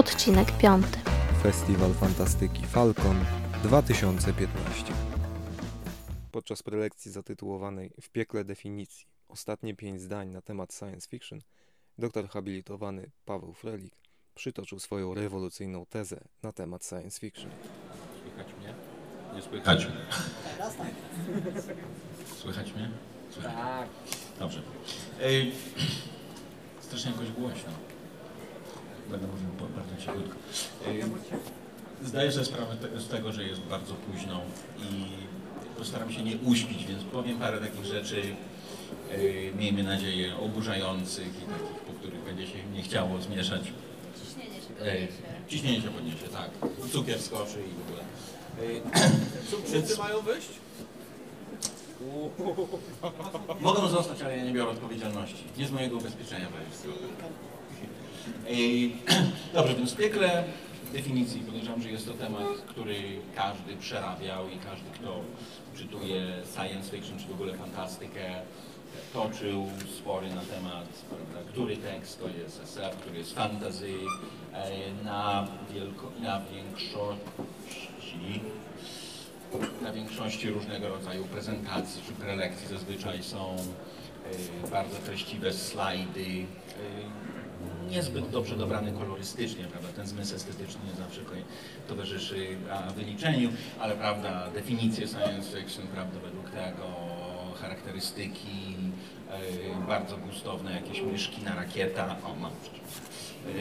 odcinek piąty. Festiwal Fantastyki Falcon 2015. Podczas prelekcji zatytułowanej W piekle definicji ostatnie pięć zdań na temat science fiction, doktor habilitowany Paweł Frelik przytoczył swoją rewolucyjną tezę na temat science fiction. Słychać mnie? Nie słychać. Słychać mnie? Słychać. Tak. Dobrze. Ej, strasznie jakoś głośno. Będę mówił po- bardzo cichutko. Ej, Zdaję sobie sprawę z tego, że jest bardzo późno i postaram się nie uśpić, więc powiem parę takich rzeczy, ej, miejmy nadzieję, oburzających i takich, po których będzie się nie chciało zmieszać. Ciśnienie się Ej, podniesie. ciśnienie się podniesie, tak. Cukier skoczy i w ogóle. Ej, Wszyscy mają wyjść? Mogą zostać, ale ja nie biorę odpowiedzialności. Nie z mojego ubezpieczenia wojewódzkiego. Dobrze, więc piekle definicji podejrzewam, że jest to temat, który każdy przerabiał i każdy, kto czytuje science fiction czy w ogóle fantastykę, toczył spory na temat, prawda, który tekst to jest SF, który jest fantasy, e, na, wielko, na większości na większości różnego rodzaju prezentacji czy prelekcji. Zazwyczaj są y, bardzo treściwe slajdy, y, niezbyt dobrze dobrane kolorystycznie, prawda? Ten zmysł estetyczny nie zawsze towarzyszy wyliczeniu, ale prawda, definicje science fiction, prawda, według tego, charakterystyki, y, bardzo gustowne jakieś myszki na rakieta, o mam y,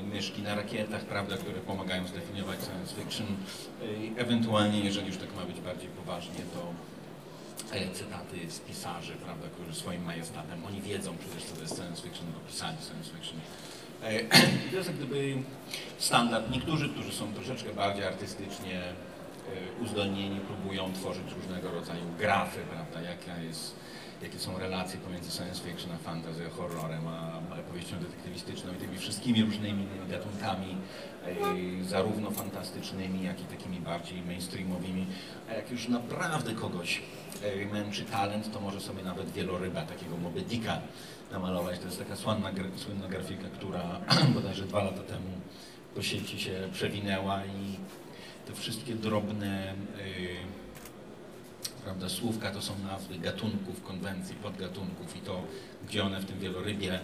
y, myszki na rakietach, prawda, które pomagają zdefiniować science fiction. Ewentualnie, jeżeli już tak ma być bardziej poważnie, to e, cytaty z pisarzy, prawda, którzy swoim majestatem, oni wiedzą przecież, co to jest science fiction, bo pisali science fiction. E, i To jest jak gdyby standard. Niektórzy, którzy są troszeczkę bardziej artystycznie e, uzdolnieni, próbują tworzyć różnego rodzaju grafy, prawda, jaka jest jakie są relacje pomiędzy science fiction a fantasy, horrorem, a a powieścią detektywistyczną i tymi wszystkimi różnymi gatunkami, e, zarówno fantastycznymi, jak i takimi bardziej mainstreamowymi. A jak już naprawdę kogoś e, męczy talent, to może sobie nawet wieloryba, takiego Moby Dicka namalować. To jest taka słynna, słynna grafika, która bodajże dwa lata temu po sieci się przewinęła i te wszystkie drobne e, prawda, słówka to są nazwy gatunków, konwencji, podgatunków i to, gdzie one w tym wielorybie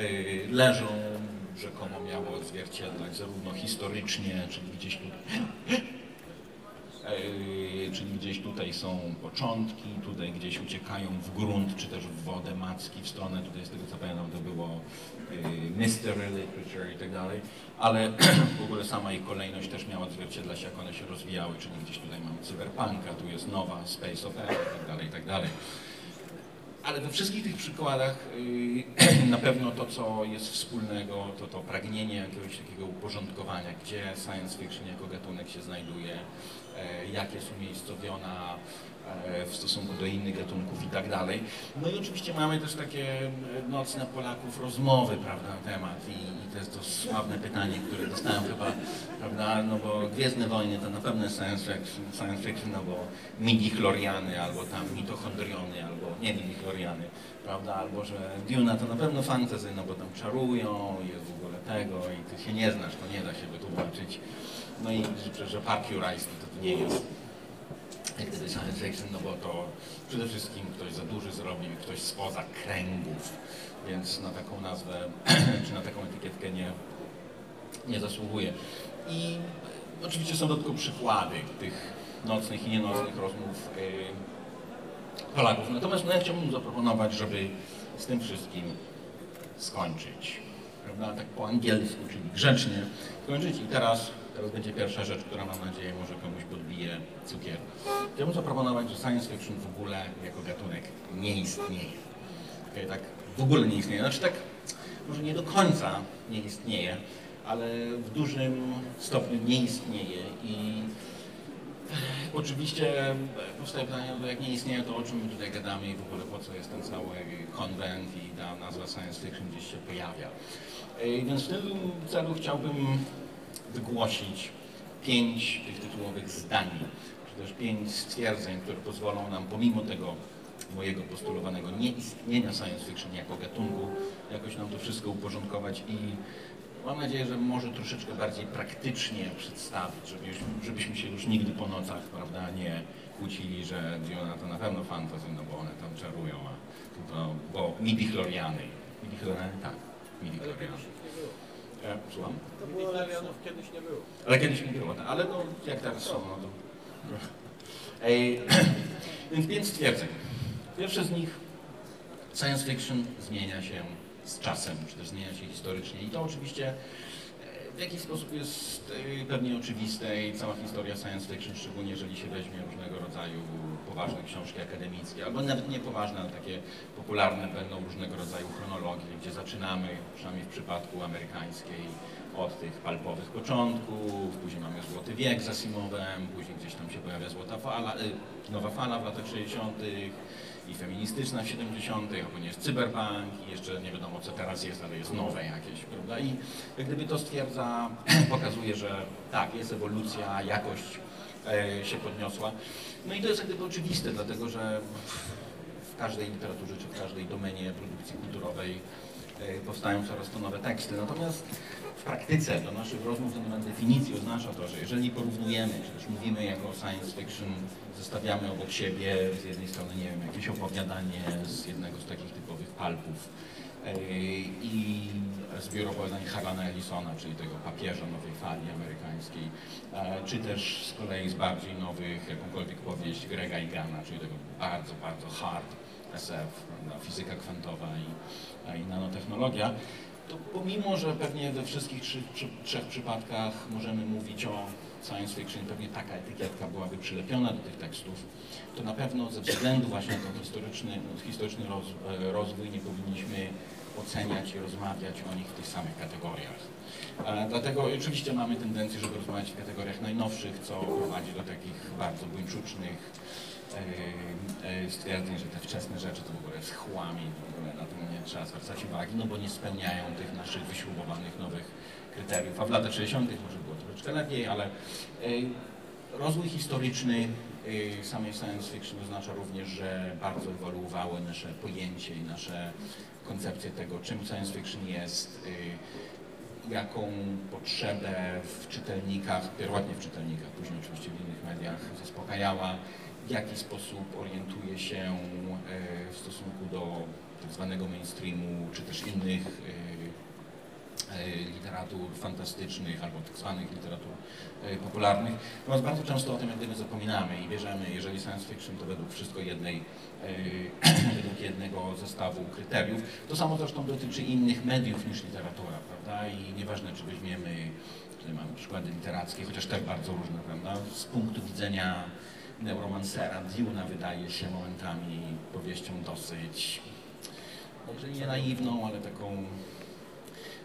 y, leżą, rzekomo miało odzwierciedlać zarówno historycznie, czyli gdzieś tu, czyli gdzieś tutaj są początki, tutaj gdzieś uciekają w grunt, czy też w wodę macki, w stronę, tutaj z tego co pamiętam to było y, mystery literature i tak dalej, ale w ogóle sama ich kolejność też miała odzwierciedlać, jak one się rozwijały, czyli gdzieś tutaj mamy cyberpunka, tu jest nowa Space Opera i tak dalej, i tak dalej. Ale we wszystkich tych przykładach y, na pewno to, co jest wspólnego, to to pragnienie jakiegoś takiego uporządkowania, gdzie science fiction jako gatunek się znajduje, jak jest umiejscowiona e, w stosunku do innych gatunków i tak dalej. No i oczywiście mamy też takie e, nocne Polaków rozmowy, prawda, na temat i, i to jest to sławne pytanie, które dostałem chyba, prawda, no bo Gwiezdne Wojny to na pewno science fiction, science fiction no bo midi-chloriany, albo tam mitochondriony, albo nie midi-chloriany, prawda, albo że Duna to na pewno fantasy, no bo tam czarują, jest w ogóle tego i ty się nie znasz, to nie da się wytłumaczyć. No i że, że Park Jurijski to, nie jest jak gdyby science no bo to przede wszystkim ktoś za duży zrobił, ktoś spoza kręgów, więc na taką nazwę, czy na taką etykietkę nie, nie zasługuje. I oczywiście są to tylko przykłady tych nocnych i nienocnych rozmów yy, Polaków. Natomiast no, ja chciałbym zaproponować, żeby z tym wszystkim skończyć. Prawda? Tak po angielsku, czyli grzecznie skończyć. I teraz, teraz będzie pierwsza rzecz, która mam nadzieję może komuś podbije cukier. Chciałbym zaproponować, że science fiction w ogóle jako gatunek nie istnieje. Okej, tak w ogóle nie istnieje. Znaczy tak, może nie do końca nie istnieje, ale w dużym stopniu nie istnieje i Oczywiście powstaje pytanie, jak nie istnieje, to o czym my tutaj gadamy i w ogóle po co jest ten cały konwent i ta nazwa science fiction gdzieś się pojawia. E, Więc w tym celu chciałbym wygłosić pięć tych tytułowych zdań, czy też pięć stwierdzeń, które pozwolą nam pomimo tego mojego postulowanego nieistnienia science fiction jako gatunku, jakoś nam to wszystko uporządkować i mam nadzieję, że może troszeczkę bardziej praktycznie przedstawić, żebyśmy, żebyśmy się już nigdy po nocach, prawda, nie kłócili, że Diona to na pewno fantasy, no bo one tam czarują, a to, bo midi-chloriany, midi-chloriany, tak, midi-chloriany. Ich nie było. Słucham? Kiedyś nie było. Ale kiedyś nie było, tak. ale no jak teraz są, no to... Ej, więc pięć stwierdzeń. Pierwsze z nich, science fiction zmienia się z czasem, czy też zmienia się historycznie i to oczywiście w jakiś sposób jest e, pewnie oczywiste i cała historia science fiction, szczególnie jeżeli się weźmie różnego rodzaju poważne książki akademickie, albo nawet nie poważne, ale takie popularne będą różnego rodzaju chronologie, gdzie zaczynamy, przynajmniej w przypadku amerykańskiej, od tych palpowych początków, później mamy Złoty Wiek z Asimovem, później gdzieś tam się pojawia Złota Fala, y, Nowa Fala w latach 60. i feministyczna w 70., a jest cyberpunk i jeszcze nie wiadomo co teraz jest, ale jest nowe jakieś, prawda? I jak gdyby to stwierdza, pokazuje, że tak, jest ewolucja, jakość e, się podniosła. No i to jest jak gdyby oczywiste, dlatego że w każdej literaturze czy w każdej domenie produkcji kulturowej powstają coraz to nowe teksty. Natomiast w praktyce do naszych rozmów na temat definicji oznacza to, że jeżeli porównujemy, czy też mówimy jako science fiction, zestawiamy obok siebie z jednej strony, nie wiem, jakieś opowiadanie z jednego z takich typowych palpów e, i zbiór opowiadań Harlana Ellisona, czyli tego papieża nowej fali amerykańskiej, e, czy też z kolei z bardziej nowych, jakąkolwiek powieść Grega Igana, czyli tego bardzo, bardzo hard SF, prawda, fizyka kwantowa i, i nanotechnologia, to pomimo, że pewnie we wszystkich przy, trzech przypadkach możemy mówić o science fiction, pewnie taka etykietka byłaby przylepiona do tych tekstów, to na pewno ze względu właśnie na ten historyczny, historyczny roz, e, rozwój nie powinniśmy oceniać i rozmawiać o nich w tych samych kategoriach. E, dlatego oczywiście mamy tendencję, żeby rozmawiać w kategoriach najnowszych, co prowadzi do takich bardzo buńczucznych e, stwierdzeń, że te wczesne rzeczy to w ogóle jest chłam i w ogóle na tym trzeba zwracać uwagi, no bo nie spełniają tych naszych wyśrubowanych nowych kryteriów. A w latach 60. może było troszeczkę lepiej, ale e, rozwój historyczny e, samej science fiction oznacza również, że bardzo ewoluowały nasze pojęcie i nasze koncepcje tego, czym science fiction jest, e, jaką potrzebę w czytelnikach, pierwotnie w czytelnikach, później oczywiście w innych mediach zaspokajała, w jaki sposób orientuje się w stosunku do tak zwanego mainstreamu, czy też innych e, e, literatur fantastycznych albo tak zwanych literatur e, popularnych. Natomiast bardzo często o tym jak gdyby zapominamy i bierzemy, jeżeli science fiction to według wszystko jednej, według jednego zestawu kryteriów. To samo zresztą dotyczy innych mediów niż literatura, prawda? I nieważne czy weźmiemy, tutaj mamy przykłady literackie, chociaż też bardzo różne, prawda? Z punktu widzenia Neuromancera, Duna wydaje się momentami powieścią dosyć, nie naiwną, ale taką,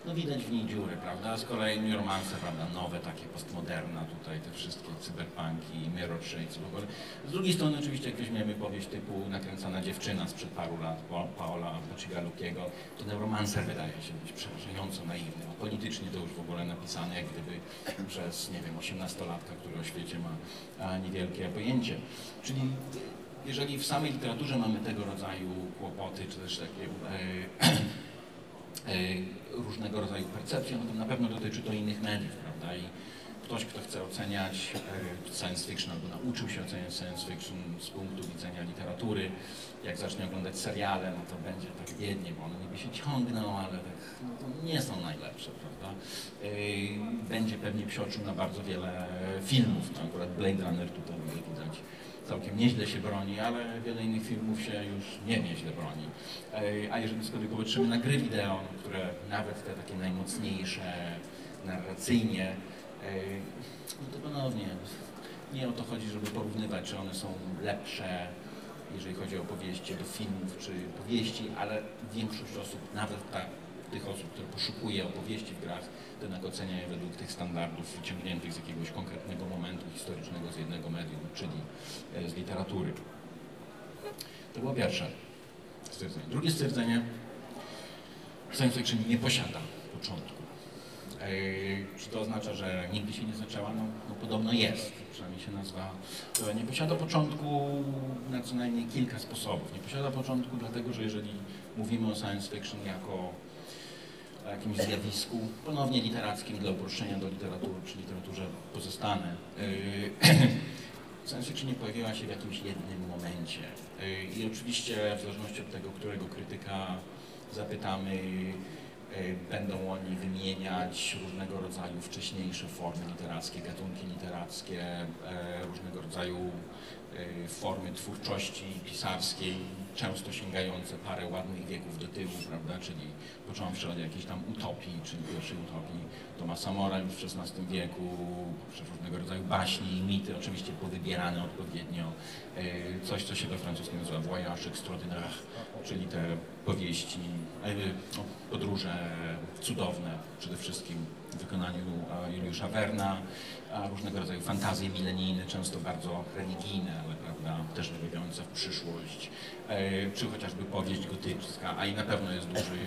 no widać w niej dziury, prawda? Z kolei Neuromancer, prawda, nowe takie postmoderna, tutaj te wszystkie cyberpunki, mirror shades w ogóle. Z drugiej strony oczywiście jak weźmiemy powieść typu Nakręcona dziewczyna sprzed paru lat, Pa- Paola Bacigalukiego, to Neuromancer wydaje się być przerażająco naiwny, a politycznie to już w ogóle napisane jak gdyby przez, nie wiem, osiemnastolatka, który o świecie ma niewielkie pojęcie. Czyli jeżeli w samej literaturze mamy tego rodzaju kłopoty, czy też takie e, e, różnego rodzaju percepcje, no to na pewno dotyczy to innych mediów, prawda? I ktoś, kto chce oceniać e, science fiction albo nauczył się oceniać science fiction z punktu widzenia literatury, jak zacznie oglądać seriale, no to będzie tak biednie, bo one niby się ciągną, ale tak, no nie są najlepsze, prawda? E, Będzie pewnie psioczył na bardzo wiele filmów, no akurat Blade Runner tutaj widać całkiem nieźle się broni, ale wiele innych filmów się już nie nieźle broni. A jeżeli z kolei popatrzymy na gry wideo, no, które nawet te takie najmocniejsze narracyjnie, no to ponownie nie o to chodzi, żeby porównywać, czy one są lepsze, jeżeli chodzi o opowieści do filmów czy powieści, ale większość osób, nawet ta, tych osób, które poszukuje opowieści w grach, jednak ocenia je według tych standardów wyciągniętych z jakiegoś konkretnego momentu historycznego z jednego medium, czyli e, z literatury. To było pierwsze stwierdzenie. Drugie stwierdzenie, science fiction nie posiada początku. E, Czy to oznacza, że nigdy się nie zaczęła? No, no podobno jest, przynajmniej się nazwa. E, Nie posiada początku na co najmniej kilka sposobów. Nie posiada początku dlatego, że jeżeli mówimy o science fiction jako o jakimś zjawisku, ponownie literackim dla uproszczenia do literatury, przy literaturze pozostanę. Yy, Science fiction nie pojawiła się w jakimś jednym momencie. Yy, I oczywiście w zależności od tego, którego krytyka zapytamy, yy, będą oni wymieniać różnego rodzaju wcześniejsze formy literackie, gatunki literackie, yy, różnego rodzaju formy twórczości pisarskiej, często sięgające parę ładnych wieków do tyłu, prawda, czyli począwszy od jakiejś tam utopii, czyli pierwszej utopii Tomasa Mora już w XVI wieku, poprzez różnego rodzaju baśni i mity, oczywiście powybierane odpowiednio, yy, coś, co się we francuskim nazywa voyage extraordinaire, czyli te powieści, no, podróże cudowne, przede wszystkim w wykonaniu e, Juliusza Werna, różnego rodzaju fantazje milenijne, często bardzo religijne, ale prawda, też wybiegające w przyszłość, e, czy chociażby powieść gotycka, a i na pewno jest duży,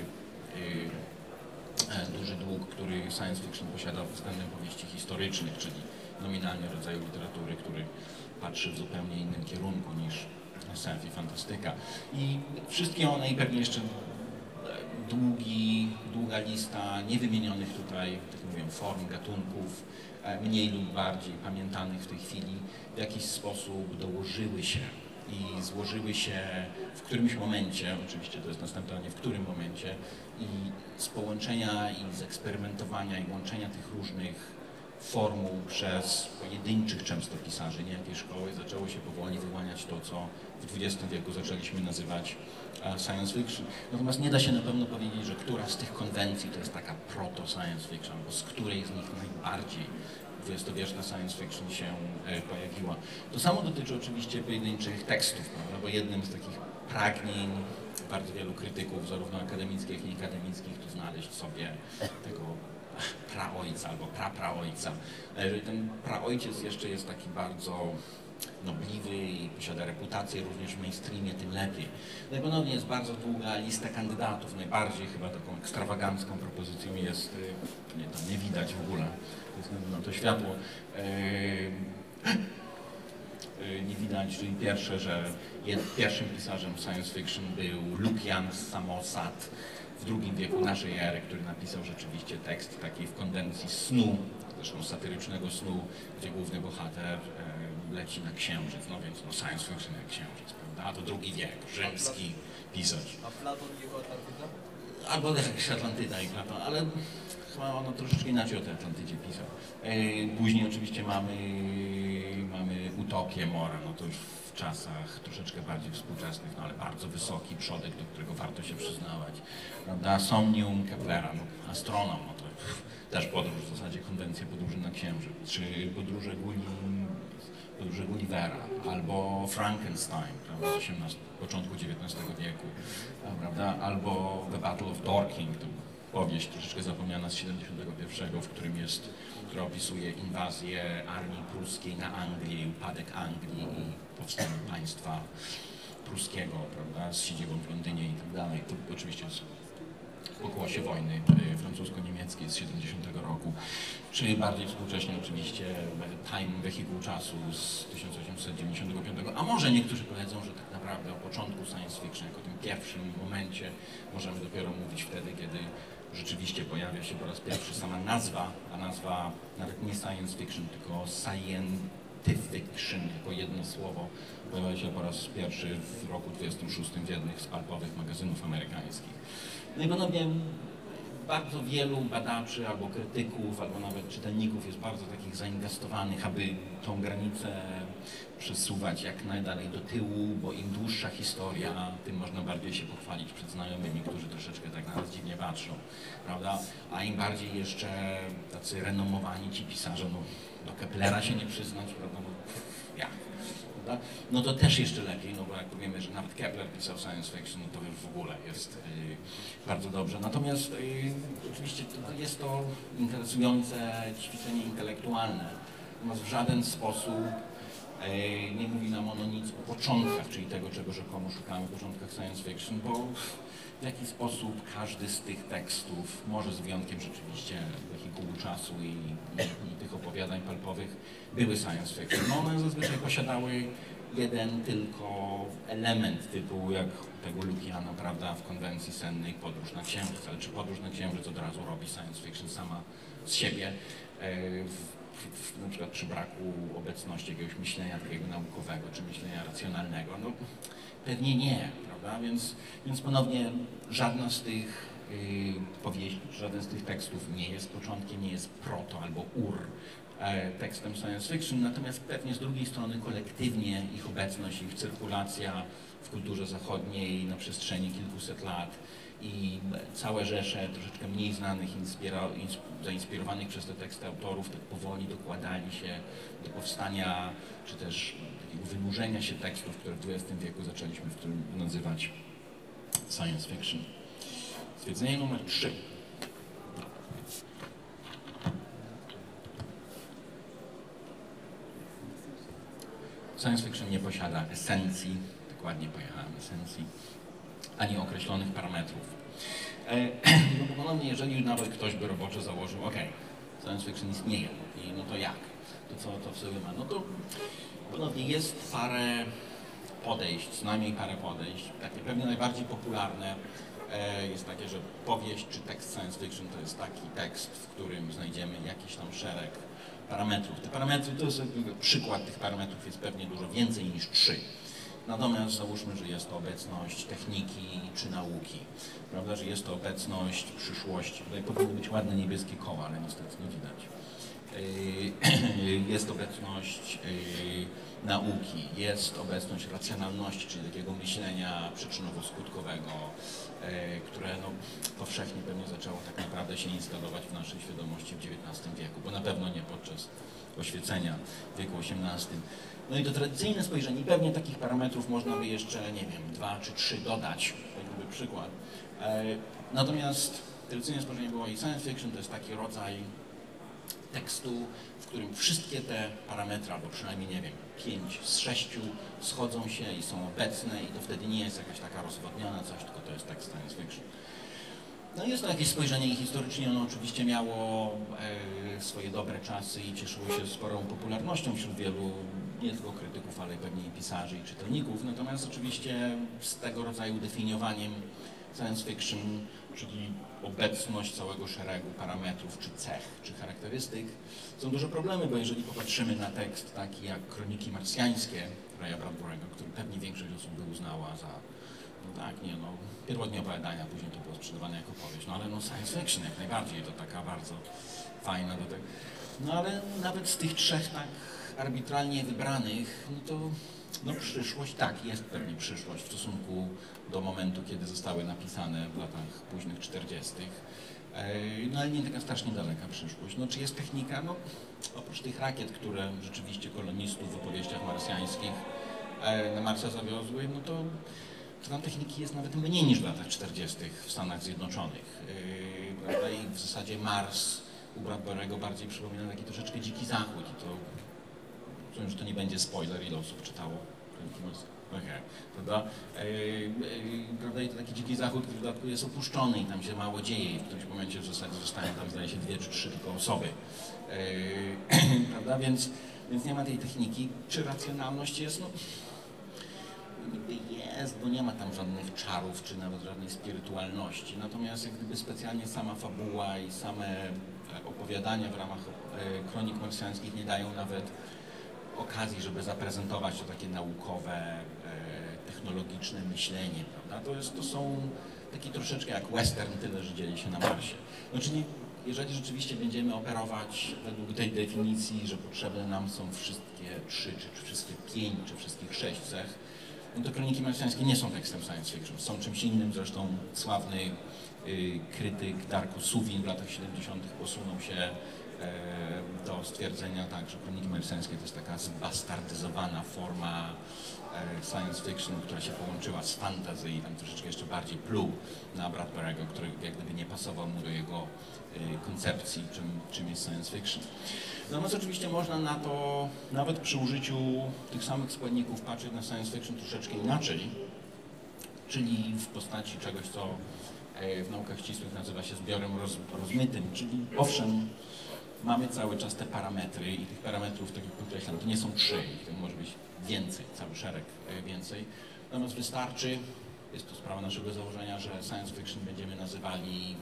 e, e, duży dług, który science fiction posiada względem powieści historycznych, czyli nominalnie rodzaju literatury, który patrzy w zupełnie innym kierunku niż SF i fantastyka. I wszystkie one i pewnie jeszcze długi, długa lista niewymienionych tutaj, tak jak mówię, form, gatunków, e, mniej lub bardziej pamiętanych w tej chwili, w jakiś sposób dołożyły się i złożyły się w którymś momencie, oczywiście to jest następne w którym momencie, i z połączenia i z eksperymentowania i łączenia tych różnych formuł przez pojedynczych często pisarzy, nie jakiej szkoły, zaczęło się powoli wyłaniać to, co w XX wieku zaczęliśmy nazywać e, science fiction. Natomiast nie da się na pewno powiedzieć, że która z tych konwencji to jest taka proto-science fiction, bo z której z nich najbardziej dwudziestowieczna science fiction się e, pojawiła. To samo dotyczy oczywiście pojedynczych tekstów, prawda? bo jednym z takich pragnień bardzo wielu krytyków, zarówno akademickich, jak i nieakademickich, to znaleźć sobie tego praojca albo prapraojca. Jeżeli ten praojciec jeszcze jest taki bardzo nobliwy i posiada reputację również w mainstreamie, tym lepiej. No i ponownie jest bardzo długa lista kandydatów. Najbardziej chyba taką ekstrawagancką propozycją jest, y, nie, tam nie widać w ogóle, ze względu na to światło, yy, yy, nie widać, czyli pierwsze, że pierwszym pisarzem science fiction był Lukian z Samosat w drugim wieku naszej ery, który napisał rzeczywiście tekst taki w konwencji snu, zresztą satyrycznego snu, gdzie główny bohater leci na księżyc, no więc no science fiction jak księżyc, prawda? A to drugi wiek, rzymski pisarz. A Platon i jego Atlantyda? Albo jakaś Atlantyda i Platon, ale chyba ono troszeczkę inaczej o tej Atlantydzie pisał. E, Później oczywiście mamy, mamy utopię Mora, no to już w czasach troszeczkę bardziej współczesnych, no ale bardzo wysoki przodek, do którego warto się przyznawać. Prawda? Somnium Keplera, no, astronom, no to też podróż w zasadzie konwencja podróży na Księżyc, czy podróże Gulli, podróże Gullivera, albo Frankenstein, prawda, z 18, początku XIX wieku, prawda, albo The Battle of Dorking, to powieść troszeczkę zapomniana z 71, w którym jest, która opisuje inwazję armii pruskiej na Anglię, upadek Anglii i powstanie państwa pruskiego, prawda, z siedzibą w Londynie i tak dalej. To oczywiście jest pokłosie wojny y, francusko-niemieckiej z 70 roku, czy bardziej współcześnie oczywiście e, Time Wehikuł Czasu z 1895, a może niektórzy powiedzą, że tak naprawdę o początku science fiction, jako tym pierwszym momencie możemy dopiero mówić wtedy, kiedy rzeczywiście pojawia się po raz pierwszy sama nazwa, a nazwa nawet nie science fiction, tylko scientifiction, jako jedno słowo, pojawia się po raz pierwszy w roku 26 w jednych z palpowych magazynów amerykańskich. No i panowie, bardzo wielu badaczy albo krytyków, albo nawet czytelników jest bardzo takich zainwestowanych, aby tą granicę przesuwać jak najdalej do tyłu, bo im dłuższa historia, tym można bardziej się pochwalić przed znajomymi, którzy troszeczkę tak na nas dziwnie patrzą, prawda? A im bardziej jeszcze tacy renomowani ci pisarze, no do Keplera się nie przyznać, prawda? Prawda? no to też jeszcze lepiej, no bo jak powiemy, że nawet Kepler pisał science fiction, no to już w ogóle jest y, bardzo dobrze. Natomiast y, oczywiście jest to interesujące ćwiczenie intelektualne, natomiast w żaden sposób nie mówi nam ono nic o początkach, czyli tego, czego rzekomo szukamy w początkach science fiction, bo w jaki sposób każdy z tych tekstów, może z wyjątkiem rzeczywiście wehikułu czasu i, i, i tych opowiadań palpowych, były science fiction. No one zazwyczaj posiadały jeden tylko element typu jak tego Lukiana, prawda, w konwencji sennej Podróż na Księżyc, ale czy Podróż na Księżyc od razu robi science fiction sama z siebie, e, w, na przykład przy braku obecności jakiegoś myślenia takiego naukowego, czy myślenia racjonalnego, no pewnie nie, prawda, więc, więc ponownie żadna z tych y, powieści, żaden z tych tekstów nie jest początkiem, nie jest proto albo ur e, tekstem science fiction, natomiast pewnie z drugiej strony kolektywnie ich obecność, ich cyrkulacja w kulturze zachodniej na przestrzeni kilkuset lat i całe rzesze troszeczkę mniej znanych, zainspirowanych przez te teksty autorów, tak powoli dokładali się do powstania, czy też takiego wynurzenia się tekstów, które w XX wieku zaczęliśmy w tym nazywać science fiction. Stwierdzenie numer 3. Science fiction nie posiada esencji, dokładnie pojechałem esencji, ani określonych parametrów. No bo ponownie, jeżeli nawet ktoś by roboczo założył, ok, science fiction istnieje, i no to jak? To co to w sobie ma? No to ponownie jest parę podejść, co najmniej parę podejść. Takie pewnie najbardziej popularne e, jest takie, że powieść czy tekst science fiction to jest taki tekst, w którym znajdziemy jakiś tam szereg parametrów. Te parametry, to jest przykład tych parametrów jest pewnie dużo więcej niż trzy. Natomiast załóżmy, że jest to obecność techniki czy nauki, prawda, że jest to obecność przyszłości. Tutaj powinny być ładne niebieskie koła, ale niestety nie widać. Yy, Jest obecność yy, nauki, jest obecność racjonalności, czyli takiego myślenia przyczynowo-skutkowego, yy, które no, powszechnie pewnie zaczęło tak naprawdę się instalować w naszej świadomości w XIX wieku, bo na pewno nie podczas oświecenia w wieku XVIII. No i to tradycyjne spojrzenie, pewnie takich parametrów można by jeszcze, nie wiem, dwa czy trzy dodać, jakby przykład. E, Natomiast tradycyjne spojrzenie było i science fiction to jest taki rodzaj tekstu, w którym wszystkie te parametry, albo przynajmniej, nie wiem, pięć z sześciu schodzą się i są obecne i to wtedy nie jest jakaś taka rozwodniona coś, tylko to jest tekst science fiction. No jest to jakieś spojrzenie historycznie ono oczywiście miało e, swoje dobre czasy i cieszyło się sporą popularnością wśród wielu, nie tylko krytyków, ale pewnie i pisarzy i czytelników. Natomiast oczywiście z tego rodzaju definiowaniem science fiction, czyli obecność całego szeregu parametrów, czy cech, czy charakterystyk, są duże problemy, bo jeżeli popatrzymy na tekst taki jak Kroniki Marsjańskie Raya Bradbury'ego, który pewnie większość osób by uznała za no tak, nie no, pierwotnie opowiadania, później to było sprzedawane jako powieść, no ale no science fiction jak najbardziej, to taka bardzo fajna do tego. No ale nawet z tych trzech tak arbitralnie wybranych, no to no przyszłość, tak, jest pewnie przyszłość w stosunku do momentu, kiedy zostały napisane w latach późnych 40. No ale nie taka strasznie daleka przyszłość. No czy jest technika? No oprócz tych rakiet, które rzeczywiście kolonistów w opowieściach marsjańskich e, na Marsa zawiozły, no to tam techniki jest nawet mniej niż w latach 40. w Stanach Zjednoczonych. Yy, prawda? I w zasadzie Mars u Bradbury'ego bardziej przypomina taki troszeczkę dziki zachód. I to, rozumiem, że to nie będzie spoiler, ile osób czytało Kroniki Marsa. Okay, prawda? Yy, yy, prawda? I to taki dziki zachód, który w dodatku jest opuszczony i tam się mało dzieje w którymś momencie w zasadzie zostają tam zdaje się dwie czy trzy tylko osoby. Yy, prawda? Więc, więc nie ma tej techniki. Czy racjonalność jest? No, jest, bo nie ma tam żadnych czarów, czy nawet żadnej spirytualności. Natomiast jak gdyby specjalnie sama fabuła i same e, opowiadania w ramach e, kronik marsjańskich nie dają nawet okazji, żeby zaprezentować to takie naukowe, e, technologiczne myślenie, prawda? To, jest, to są taki troszeczkę jak western, tyle, że dzieje się na Marsie. No czyli jeżeli rzeczywiście będziemy operować według tej definicji, że potrzebne nam są wszystkie trzy, czy, czy wszystkie pięć, czy wszystkich sześć cech, no to Kroniki Marsjańskie nie są tekstem science fiction, są czymś innym. Zresztą sławny y, krytyk Darko Suwin w latach 70. posunął się e, do stwierdzenia tak, że Kroniki Marsjańskie to jest taka zbastardyzowana forma e, science fiction, która się połączyła z fantasy i tam troszeczkę jeszcze bardziej pluł na Bradbury'ego, który jak gdyby nie pasował mu do jego y, koncepcji, czym, czym jest science fiction. Natomiast oczywiście można na to, nawet przy użyciu tych samych składników, patrzeć na science fiction troszeczkę inaczej, czyli w postaci czegoś, co e, w naukach ścisłych nazywa się zbiorem roz, rozmytym, czyli owszem, mamy cały czas te parametry i tych parametrów, tak jak podkreślam, to nie są trzy, ich może być więcej, cały szereg e, więcej. Natomiast wystarczy, jest to sprawa naszego założenia, że science fiction będziemy nazywali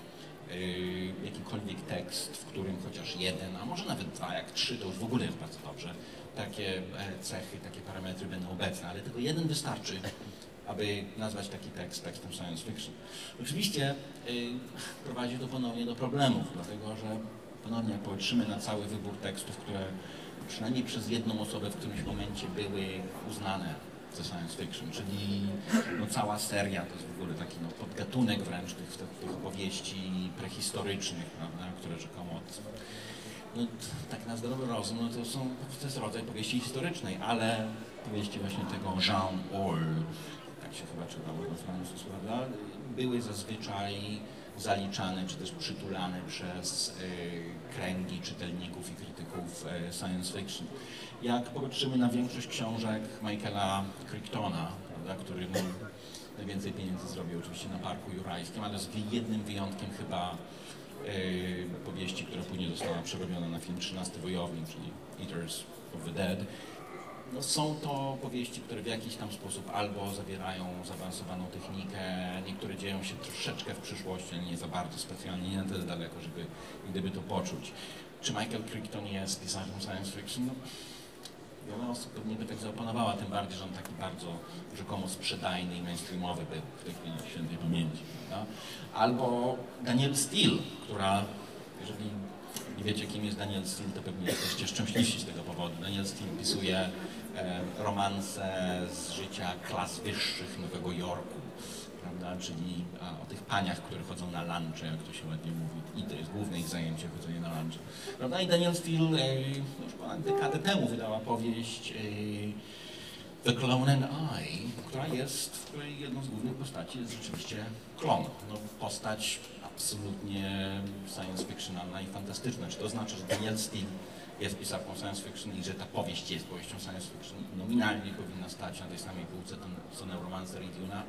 jakikolwiek tekst, w którym chociaż jeden, a może nawet dwa, jak trzy, to już w ogóle jest bardzo dobrze. Takie e, cechy, takie parametry będą obecne, ale tylko jeden wystarczy, aby nazwać taki tekst tekstem science fiction. Oczywiście y, prowadzi to ponownie do problemów, dlatego że ponownie jak popatrzymy na cały wybór tekstów, które przynajmniej przez jedną osobę w którymś momencie były uznane science fiction, czyli no, cała seria to jest w ogóle taki no, podgatunek wręcz tych, tych, opowieści prehistorycznych, prawda, które rzekomo od, no, tak na zdrowy rozum, no to są, to jest rodzaj powieści historycznej, ale powieści właśnie tego Jean Paul, tak się chyba czytało po francusku, były zazwyczaj zaliczane czy też przytulane przez y, kręgi czytelników i krytyków y, science fiction. Jak popatrzymy na większość książek Michaela Crichtona, prawda, który no, najwięcej pieniędzy zrobił oczywiście na Parku Jurajskim, ale z jednym wyjątkiem chyba y, powieści, która później została przerobiona na film 13 Wojownik, czyli Eaters of the Dead. No, są to powieści, które w jakiś tam sposób albo zawierają zaawansowaną technikę, niektóre dzieją się troszeczkę w przyszłości, ale nie za bardzo specjalnie, nie na tyle daleko, żeby gdyby to poczuć. Czy Michael Crichton jest pisarzem science fiction? No, osób pewnie by tak zaopanowała, tym bardziej, że on taki bardzo rzekomo sprzedajny i mainstreamowy był w tej chwili świętej pamięci. Prawda? Albo Daniel Steele, która, jeżeli nie wiecie kim jest Daniel Steele, to pewnie jesteście szczęśliwsi z tego powodu. Daniel Steele pisuje e, romanse z życia klas wyższych Nowego Jorku, prawda? czyli a, o tych paniach, które chodzą na lunche, jak to się ładnie mówi. I to jest główne ich zajęcie, chodzenie na lunche. Prawda? I Daniel Steele e, już ponad dekadę temu wydała powieść e, The Clone and I, która jest, w której jedną z głównych postaci jest rzeczywiście klon. No, postać absolutnie science fictionalna i fantastyczna. Czy to znaczy, że Daniel Steele jest pisarką science fiction i że ta powieść jest powieścią science fiction nominalnie powinna stać na tej samej półce co Neuromancer i Duna?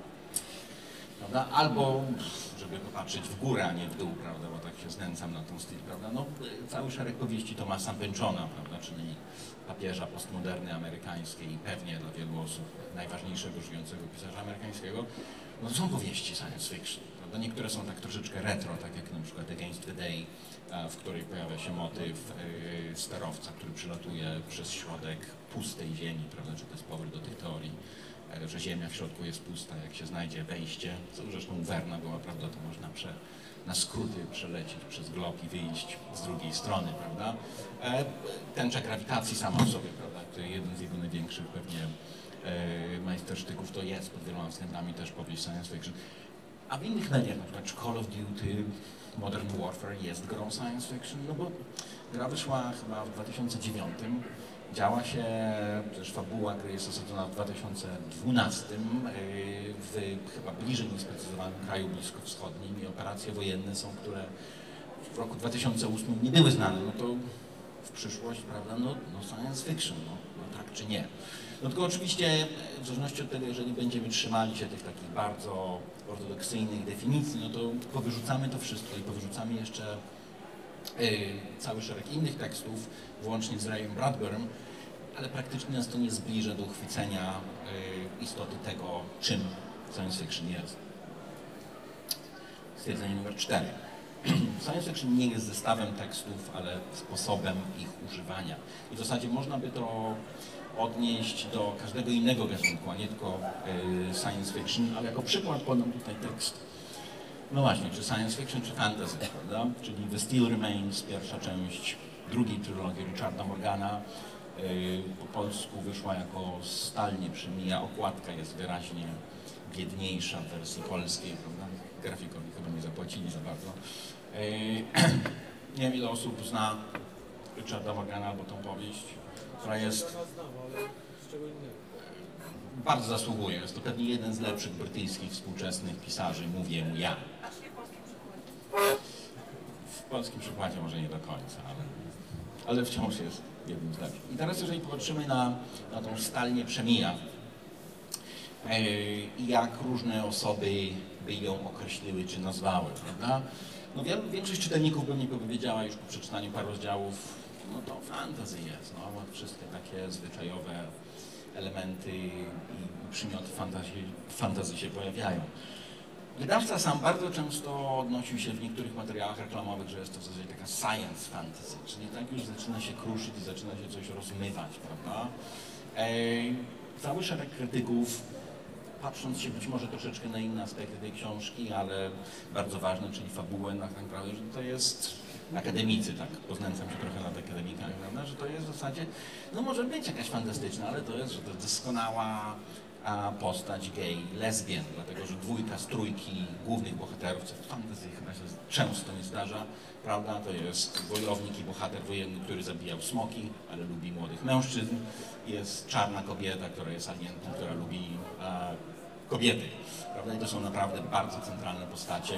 Prawda? Albo, żeby popatrzeć w górę, a nie w dół, prawda, bo tak się znęcam na tą styl, prawda, no, cały szereg powieści Tomasa Pynchona, prawda, czyli papieża postmoderny amerykańskiej i pewnie dla wielu osób najważniejszego żyjącego pisarza amerykańskiego, no są powieści science fiction, prawda, niektóre są tak troszeczkę retro, tak jak na przykład Against the Day, w której pojawia się motyw y, sterowca, który przylatuje przez środek pustej ziemi, prawda, czy to jest powrót do tych teorii, e, że ziemia w środku jest pusta, jak się znajdzie wejście, co zresztą Werna była prawda, to można prze, na skróty przelecieć przez glob i wyjść z drugiej strony, prawda. E, tęcza grawitacji sama w sobie, prawda, jeden z jego największych pewnie e, majstersztyków to jest pod wieloma względami też powieść science fiction. A w innych mediach, na przykład Call of Duty, Modern Warfare jest grą science fiction, no bo gra wyszła chyba w 2009, działa się, też fabuła gry jest osadzona w 2012 yy, w chyba bliżej niesprecyzowanym kraju bliskowschodnim i operacje wojenne są, które w roku 2008 nie były znane, no to w przyszłość, prawda, no, no science fiction, no, no tak czy nie. No tylko oczywiście w zależności od tego, jeżeli będziemy trzymali się tych takich bardzo ortodoksyjnych definicji, no to powyrzucamy to wszystko i powyrzucamy jeszcze y, cały szereg innych tekstów, włącznie z Rayem Bradburym, ale praktycznie nas to nie zbliża do uchwycenia y, istoty tego, czym science fiction jest. Stwierdzenie numer cztery. Science fiction nie jest zestawem tekstów, ale sposobem ich używania. I w zasadzie można by to odnieść do każdego innego gatunku, a nie tylko y, science fiction, ale jako przykład podam tutaj tekst. No właśnie, czy science fiction, czy fantasy, prawda? Czyli The Steel Remains, pierwsza część drugiej trylogii Richarda Morgana. Y, po polsku wyszła jako Stal nie przemija, okładka jest wyraźnie biedniejsza w wersji polskiej, prawda? Grafikowi chyba nie zapłacili za bardzo. Y, nie wiem ile osób zna Richarda Morgana albo tą powieść, która jest innego. bardzo zasługuje. Jest to pewnie jeden z lepszych brytyjskich współczesnych pisarzy, mówię mu ja. W polskim przykładzie może nie do końca, ale, ale wciąż jest jednym z lepszych. I teraz jeżeli popatrzymy na, na tą stal nie przemija e, jak różne osoby by ją określiły czy nazwały, prawda? no większość czytelników pewnie powiedziała już po przeczytaniu paru rozdziałów, no to fantasy jest, no wszystkie takie zwyczajowe elementy i, przymioty fantazji, fantasy się pojawiają. Wydawca sam bardzo często odnosił się w niektórych materiałach reklamowych, że jest to w zasadzie taka science fantasy, czyli tak już zaczyna się kruszyć i zaczyna się coś rozmywać, prawda? Ej, cały szereg krytyków, patrząc się być może troszeczkę na inne aspekty tej książki, ale bardzo ważne, czyli fabułę, na tak naprawdę, że to jest akademicy, tak, poznęcam się trochę nad akademikami, prawda, że to jest w zasadzie, no może być jakaś fantastyczna, ale to jest, że to jest doskonała a postać gay, lesbian, dlatego że dwójka z trójki głównych bohaterów, co w fantazji chyba się często nie zdarza, prawda, to jest wojownik i bohater wojenny, który zabijał smoki, ale lubi młodych mężczyzn, jest czarna kobieta, która jest alientem, która lubi e, kobiety, prawda, i to są naprawdę bardzo centralne postacie,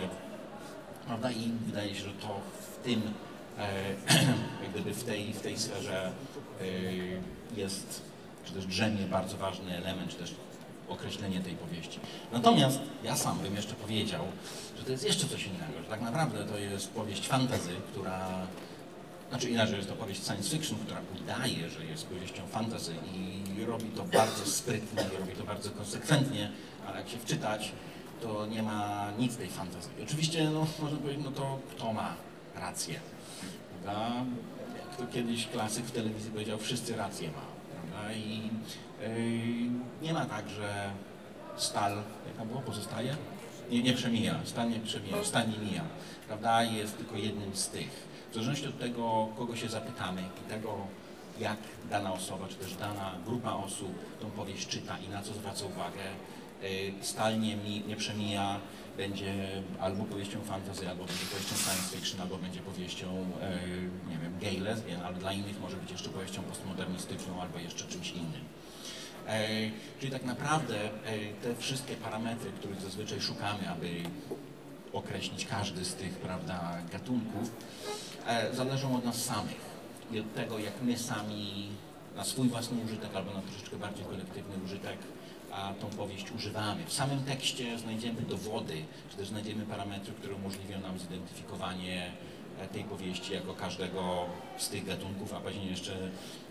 prawda, i wydaje się, że to w tym, e, gdyby w tej, w tej sferze e, jest, czy też drzemie bardzo ważny element, czy też określenie tej powieści. Natomiast ja sam bym jeszcze powiedział, że to jest jeszcze coś innego, że tak naprawdę to jest powieść fantasy, która, znaczy inaczej jest to powieść science fiction, która udaje, że jest powieścią fantasy i robi to bardzo sprytnie, robi to bardzo konsekwentnie, ale jak się wczytać, to nie ma nic tej fantazji. Oczywiście, no, można powiedzieć, no to kto ma rację, prawda? Jak to kiedyś klasyk w telewizji powiedział, wszyscy rację ma, prawda? I Yy, nie ma tak, że stal, jak tam było, pozostaje? Nie, nie przemija, stal nie przemija, stal nie mija, prawda? Jest tylko jednym z tych. W zależności od tego, kogo się zapytamy i tego, jak dana osoba, czy też dana grupa osób tą powieść czyta i na co zwraca uwagę, yy, stal nie, nie przemija, będzie albo powieścią fantasy, albo będzie powieścią science fiction, albo będzie powieścią, yy, nie wiem, gay, lesbian, ale dla innych może być jeszcze powieścią postmodernistyczną, albo jeszcze czymś innym. E, czyli tak naprawdę e, te wszystkie parametry, których zazwyczaj szukamy, aby określić każdy z tych prawda, gatunków, e, zależą od nas samych i od tego, jak my sami na swój własny użytek albo na troszeczkę bardziej kolektywny użytek a tą powieść używamy. W samym tekście znajdziemy dowody, czy też znajdziemy parametry, które umożliwią nam zidentyfikowanie tej powieści jako każdego z tych gatunków, a później jeszcze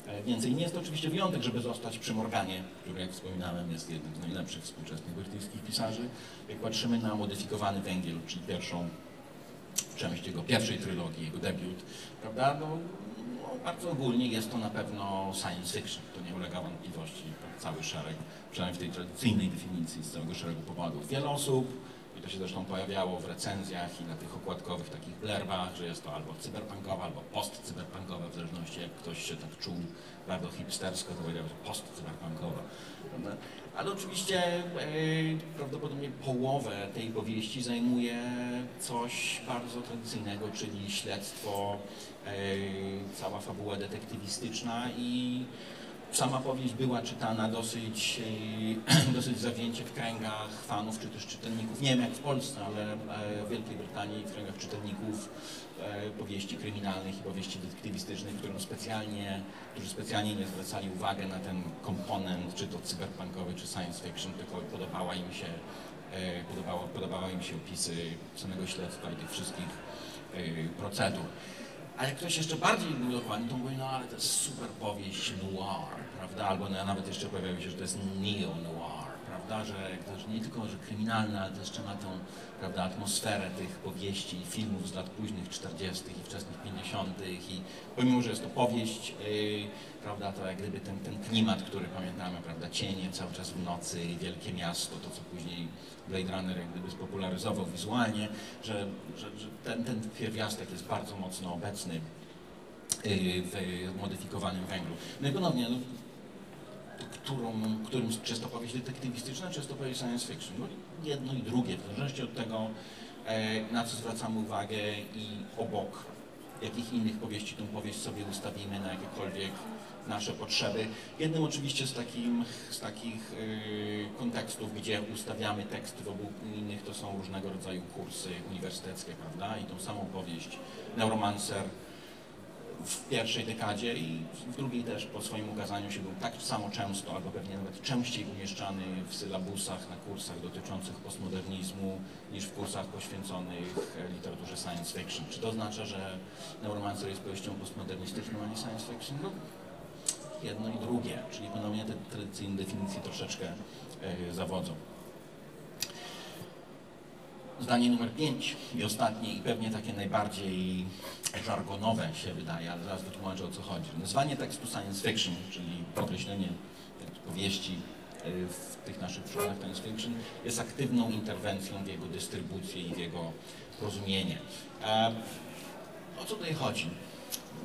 E, więcej. Nie jest to oczywiście wyjątek, żeby zostać przy Morganie, który jak wspominałem jest jednym z najlepszych współczesnych brytyjskich pisarzy. Patrzymy na modyfikowany węgiel, czyli pierwszą część jego pierwszej trylogii, jego debiut, prawda, no, bardzo ogólnie jest to na pewno science fiction, to nie ulega wątpliwości, cały szereg, przynajmniej w tej tradycyjnej definicji z całego szeregu powodów. Wiele osób i to się zresztą pojawiało w recenzjach i na tych okładkowych takich blerbach, że jest to albo cyberpunkowe, albo postcyberpunkowe, w zależności jak ktoś się tak czuł bardzo hipstersko, to powiedział, że postcyberpunkowe. Ale oczywiście e, prawdopodobnie połowę tej powieści zajmuje coś bardzo tradycyjnego, czyli śledztwo, e, cała fabuła detektywistyczna i Sama powieść była czytana dosyć, e, dosyć zawzięcie w kręgach fanów czy też czytelników, nie wiem jak w Polsce, ale e, w Wielkiej Brytanii w kręgach czytelników e, powieści kryminalnych i powieści detektywistycznych, którym specjalnie, którzy specjalnie nie zwracali uwagi na ten komponent, czy to cyberpunkowy, czy science fiction, tylko podobała im się, podobało, podobały im się opisy samego śledztwa i tych wszystkich procedur. A jak ktoś jeszcze bardziej dokładny, to mówi, no ale to jest super powieść noir, prawda? Albo nawet jeszcze pojawiają się, że to jest neo-noir, prawda? Że, nie tylko, że kryminalne, ale też ma tą prawda, atmosferę tych powieści i filmów z lat późnych 40. i wczesnych 50. i pomimo, że jest to powieść, yy, prawda, to jak gdyby ten, ten klimat, który pamiętamy, prawda, cienie cały czas w nocy, wielkie miasto, to co później Blade Runner jak gdyby spopularyzował wizualnie, że, że, że ten, ten pierwiastek jest bardzo mocno obecny yy, w modyfikowanym węglu. No i ponownie, no, którą, którym, czy jest to powieść detektywistyczna, czy jest to powieść science fiction. No, jedno i drugie, w zależności od tego, e, na co zwracamy uwagę i obok jakich innych powieści tą powieść sobie ustawimy na jakiekolwiek nasze potrzeby. Jednym oczywiście z, takim, z takich y, kontekstów, gdzie ustawiamy teksty wokół innych, to są różnego rodzaju kursy uniwersyteckie, prawda? I tą samą powieść Neuromancer w pierwszej dekadzie i w drugiej też po swoim ukazaniu się był tak samo często, albo pewnie nawet częściej umieszczany w sylabusach na kursach dotyczących postmodernizmu niż w kursach poświęconych literaturze science fiction. Czy to oznacza, że Neuromancer jest powieścią postmodernistyczną, a nie science fiction? No, jedno i drugie, czyli ponownie te tradycyjne definicje troszeczkę e, zawodzą. Zdanie numer 5 i ostatnie i pewnie takie najbardziej żargonowe się wydaje, ale zaraz wytłumaczę o co chodzi. Nazwanie tekstu science fiction, czyli określenie powieści e, w tych naszych szkołach science fiction jest aktywną interwencją w jego dystrybucję i w jego rozumienie. E, o co tutaj chodzi?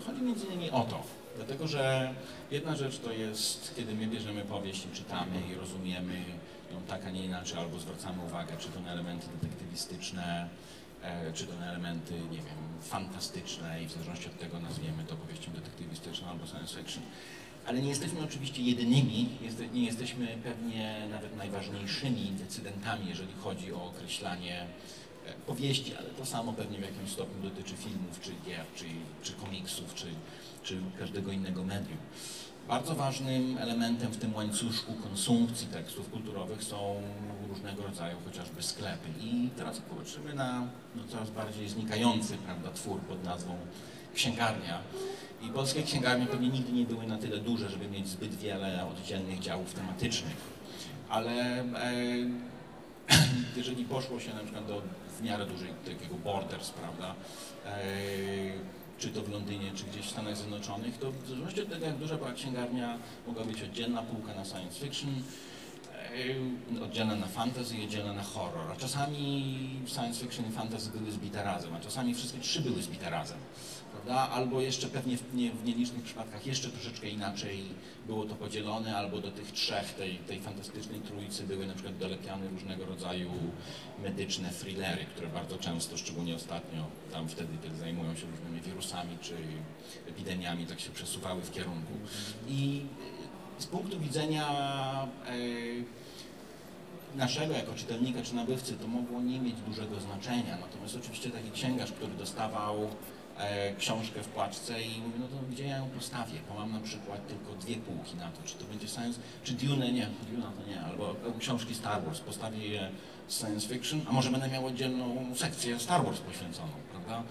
Chodzi między innymi o to, dlatego że jedna rzecz to jest, kiedy my bierzemy powieść i czytamy i rozumiemy ją tak, a nie inaczej, albo zwracamy uwagę, czy to na elementy detektywistyczne, e, czy to na elementy, nie wiem, fantastyczne i w zależności od tego nazwiemy to powieścią detektywistyczną albo science fiction. Ale nie jesteśmy oczywiście jedynymi, nie jesteśmy pewnie nawet najważniejszymi decydentami, jeżeli chodzi o określanie e, powieści, ale to samo pewnie w jakimś stopniu dotyczy filmów, czy gier, czy, czy komiksów, czy, czy każdego innego medium. Bardzo ważnym elementem w tym łańcuszku konsumpcji tekstów kulturowych są różnego rodzaju chociażby sklepy. I teraz popatrzymy na no, coraz bardziej znikający prawda, twór pod nazwą księgarnia. I polskie księgarnie pewnie nigdy nie były na tyle duże, żeby mieć zbyt wiele oddzielnych działów tematycznych. Ale e, jeżeli poszło się na przykład do w miarę dużej takiego borders, prawda, e, czy to w Londynie, czy gdzieś w Stanach Zjednoczonych, to w zależności od tego, jak duża była księgarnia, mogła być oddzielna półka na science fiction, e, oddzielna na fantasy i oddzielna na horror. A czasami science fiction i fantasy były zbite razem, a czasami wszystkie trzy były zbite razem. Prawda? Albo jeszcze pewnie w, nie, w nielicznych przypadkach jeszcze troszeczkę inaczej było to podzielone, albo do tych trzech, tej, tej fantastycznej trójcy były na przykład dolepiane różnego rodzaju medyczne thrillery, które bardzo często, szczególnie ostatnio, tam wtedy też zajmują się różnymi wirusami czy epidemiami, tak się przesuwały w kierunku. I z punktu widzenia e, naszego jako czytelnika czy nabywcy to mogło nie mieć dużego znaczenia. Natomiast oczywiście taki księgarz, który dostawał książkę w paczce i mówi, no to gdzie ja ją postawię? Bo mam na przykład tylko dwie półki na to, czy to będzie science, czy Dune, nie, Dune to nie, albo książki Star Wars, postawię je science fiction, a może będę miał oddzielną sekcję Star Wars poświęconą, prawda?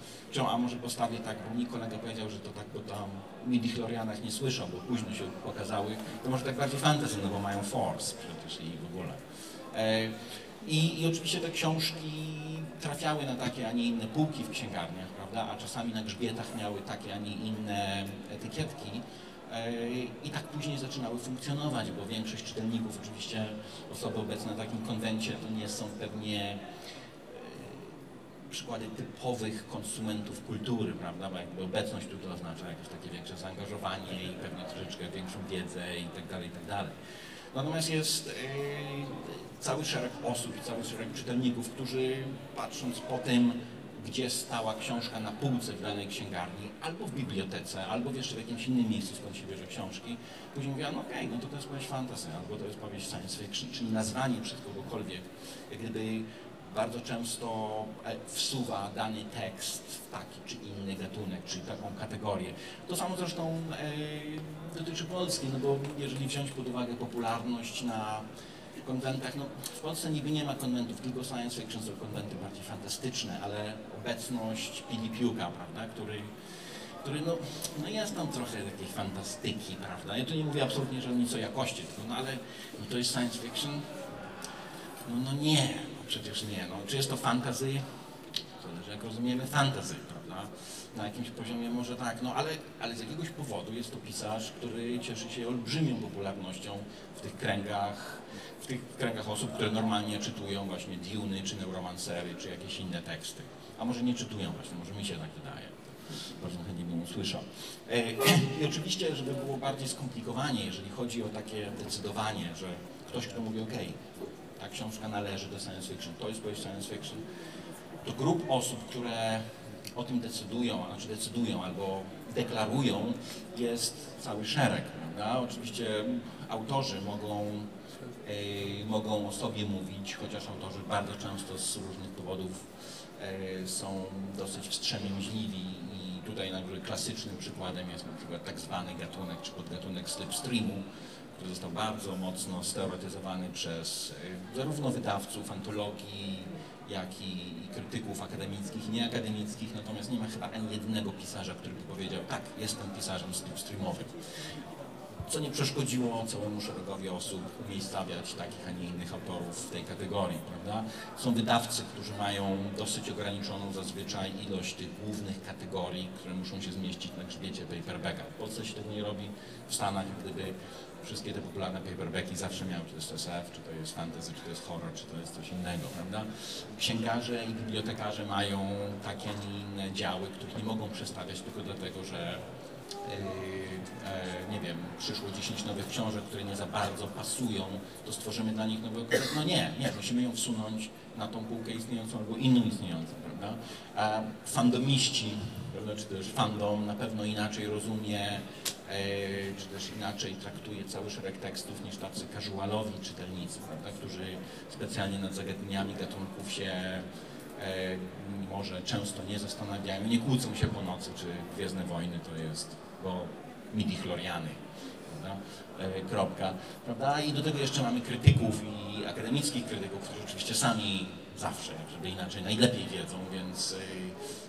A może postawię tak, bo mi kolega powiedział, że to tak, bo tam midi-chlorianach nie słyszał, bo późno się pokazały, to może tak bardziej fantasy, no bo mają Force przecież i w ogóle. E, i, I oczywiście te książki trafiały na takie, a nie inne półki w księgarniach, prawda? A czasami na grzbietach miały takie, a nie inne etykietki. E, I tak później zaczynały funkcjonować, bo większość czytelników, oczywiście osoby obecne na takim konwencie, to nie są pewnie e, przykłady typowych konsumentów kultury, prawda? Bo jakby obecność tutaj oznacza jakieś takie większe zaangażowanie i pewnie troszeczkę większą wiedzę i tak dalej, i tak dalej. Natomiast jest yy, cały szereg osób i cały szereg czytelników, którzy patrząc po tym, gdzie stała książka na półce w danej księgarni, albo w bibliotece, albo w jeszcze w jakimś innym miejscu, skąd się bierze książki, później mówiła, no okej, okay, no to to jest powieść fantasy, albo to jest powieść science fiction, czyli nazwanie przez kogokolwiek, jak gdyby bardzo często e, wsuwa dany tekst w taki czy inny gatunek, czy taką kategorię. To samo zresztą e, dotyczy Polski, no bo jeżeli wziąć pod uwagę popularność na konwentach, no w Polsce niby nie ma konwentów, tylko science fiction są konwenty bardziej fantastyczne, ale obecność Pili Piuka, prawda, który który no, no jest tam trochę takiej fantastyki, prawda? Ja tu nie mówię absolutnie że nic o jakości, no ale no to jest science fiction? No, no nie, no przecież nie. No, czy jest to fantasy? Zależy jak rozumiemy fantasy, prawda? Na jakimś poziomie może tak, no ale, ale z jakiegoś powodu jest to pisarz, który cieszy się olbrzymią popularnością w tych kręgach, w tych kręgach osób, które normalnie czytują właśnie Duny, czy Neuromancery, czy jakieś inne teksty. A może nie czytują właśnie, może mi się tak wydaje. Bardzo chętnie bym usłyszał. E, I oczywiście, żeby było bardziej skomplikowanie, jeżeli chodzi o takie decydowanie, że ktoś, kto mówi, ok, ta książka należy do science fiction, to jest powieść science fiction, to grup osób, które o tym decydują, znaczy decydują albo deklarują, jest cały szereg. Prawda? Oczywiście autorzy mogą, mogą o sobie mówić, chociaż autorzy bardzo często z różnych powodów e, są dosyć wstrzemięźliwi i tutaj jakby klasycznym przykładem jest na przykład tak zwany gatunek czy podgatunek slipstreamu, który został bardzo mocno steoretyzowany przez y, zarówno wydawców antologii, jak i krytyków akademickich i nieakademickich, natomiast nie ma chyba ani jednego pisarza, który by powiedział, tak, jestem pisarzem slipstreamowym co nie przeszkodziło całemu szeregowi osób umiejscawiać takich, a nie innych autorów w tej kategorii, prawda? Są wydawcy, którzy mają dosyć ograniczoną zazwyczaj ilość tych głównych kategorii, które muszą się zmieścić na grzbiecie paperbacka. W Polsce się tego nie robi, w Stanach gdyby wszystkie te popularne paperbacki zawsze miały, czy to jest SF, czy to jest fantasy, czy to jest horror, czy to jest coś innego, prawda? Księgarze i bibliotekarze mają takie, a nie inne działy, których nie mogą przestawiać tylko dlatego, że nie wiem, przyszło 10 nowych książek, które nie za bardzo pasują, to stworzymy dla nich nowy okres. No nie, nie, musimy ją wsunąć na tą półkę istniejącą albo inną istniejącą, prawda? A fandomiści, prawda, czy też fandom na pewno inaczej rozumie, e, czy też inaczej traktuje cały szereg tekstów niż tacy casualowi czytelnicy, prawda, którzy specjalnie nad zagadnieniami gatunków się e, może często nie zastanawiają, nie kłócą się po nocy, czy Gwiezdne Wojny to jest, bo midi-chloriany? E, kropka, prawda? I do tego jeszcze mamy krytyków i akademickich krytyków, którzy oczywiście sami zawsze, żeby inaczej, najlepiej wiedzą, więc y,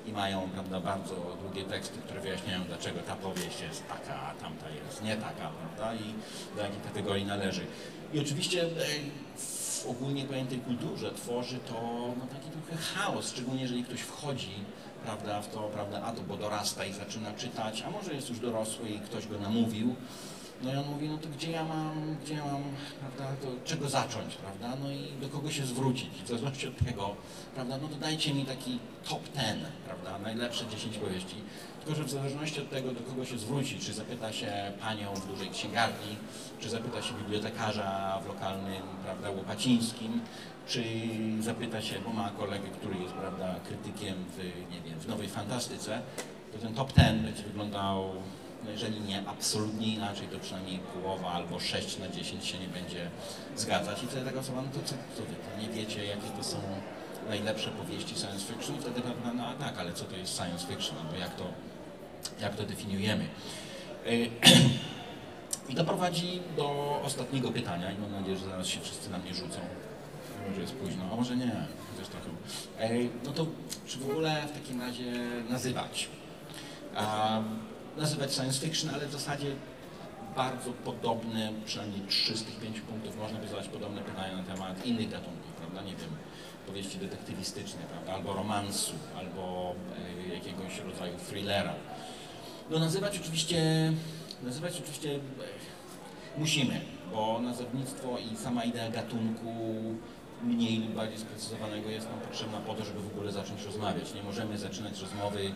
i mają prawda, bardzo długie teksty, które wyjaśniają, dlaczego ta powieść jest taka, a tamta jest nie taka, prawda? I do jakiej kategorii należy. I oczywiście e, w ogólnie pojętej kulturze tworzy to no, taki trochę chaos, szczególnie jeżeli ktoś wchodzi prawda, w to, prawda, a to bo dorasta i zaczyna czytać, a może jest już dorosły i ktoś go namówił, no i on mówi, no to gdzie ja mam, gdzie ja mam, prawda, to czego zacząć, prawda, no i do kogo się zwrócić, w zależności od tego, prawda, no to dajcie mi taki top ten, prawda, najlepsze 10 powieści, tylko że w zależności od tego, do kogo się zwróci, czy zapyta się panią w dużej księgarni, czy zapyta się bibliotekarza w lokalnym, prawda, łopacińskim, czy zapyta się, bo ma kolegę, który jest, prawda, krytykiem w, nie wiem, w nowej fantastyce, to ten top ten będzie wyglądał no jeżeli nie absolutnie inaczej, to przynajmniej połowa albo 6 na 10 się nie będzie zgadzać. I wtedy taka osoba, no to co, co wy to nie wiecie, jakie to są najlepsze powieści science fiction? Wtedy no, no a tak, ale co to jest science fiction, albo jak to, jak to definiujemy? Y, I to prowadzi do ostatniego pytania i mam nadzieję, że zaraz się wszyscy na mnie rzucą. Może jest późno, a może nie, chociaż trochę. No to czy w ogóle w takim razie nazywać? Nazywać science fiction, ale w zasadzie bardzo podobne, przynajmniej trzy z tych pięciu punktów można by zadać podobne pytania na temat innych gatunków, prawda, nie wiem, powieści detektywistycznej, prawda, albo romansu, albo e, jakiegoś rodzaju thrillera. No nazywać oczywiście, nazywać oczywiście e, musimy, bo nazewnictwo i sama idea gatunku mniej lub bardziej sprecyzowanego jest nam potrzebna po to, żeby w ogóle zacząć rozmawiać. Nie możemy zaczynać rozmowy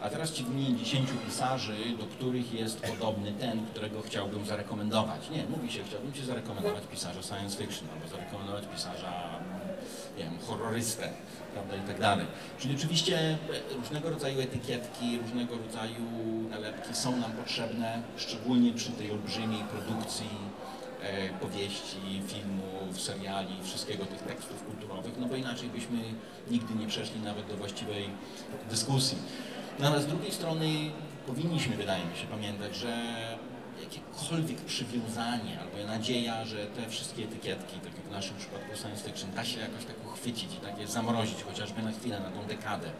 a teraz Ci wymienię 10 pisarzy, do których jest podobny ten, którego chciałbym zarekomendować. Nie, mówi się, chciałbym Ci zarekomendować pisarza science fiction, albo zarekomendować pisarza, nie wiem, horrorystę, prawda, i tak dalej. Czyli oczywiście różnego rodzaju etykietki, różnego rodzaju nalepki są nam potrzebne, szczególnie przy tej olbrzymiej produkcji e, powieści, filmów, seriali, wszystkiego tych tekstów kulturowych, no bo inaczej byśmy nigdy nie przeszli nawet do właściwej dyskusji. No ale z drugiej strony powinniśmy, wydaje mi się, pamiętać, że jakiekolwiek przywiązanie albo nadzieja, że te wszystkie etykietki, tak jak w naszym przypadku science fiction, da się jakoś tak uchwycić i tak je zamrozić chociażby na chwilę, na tą dekadę,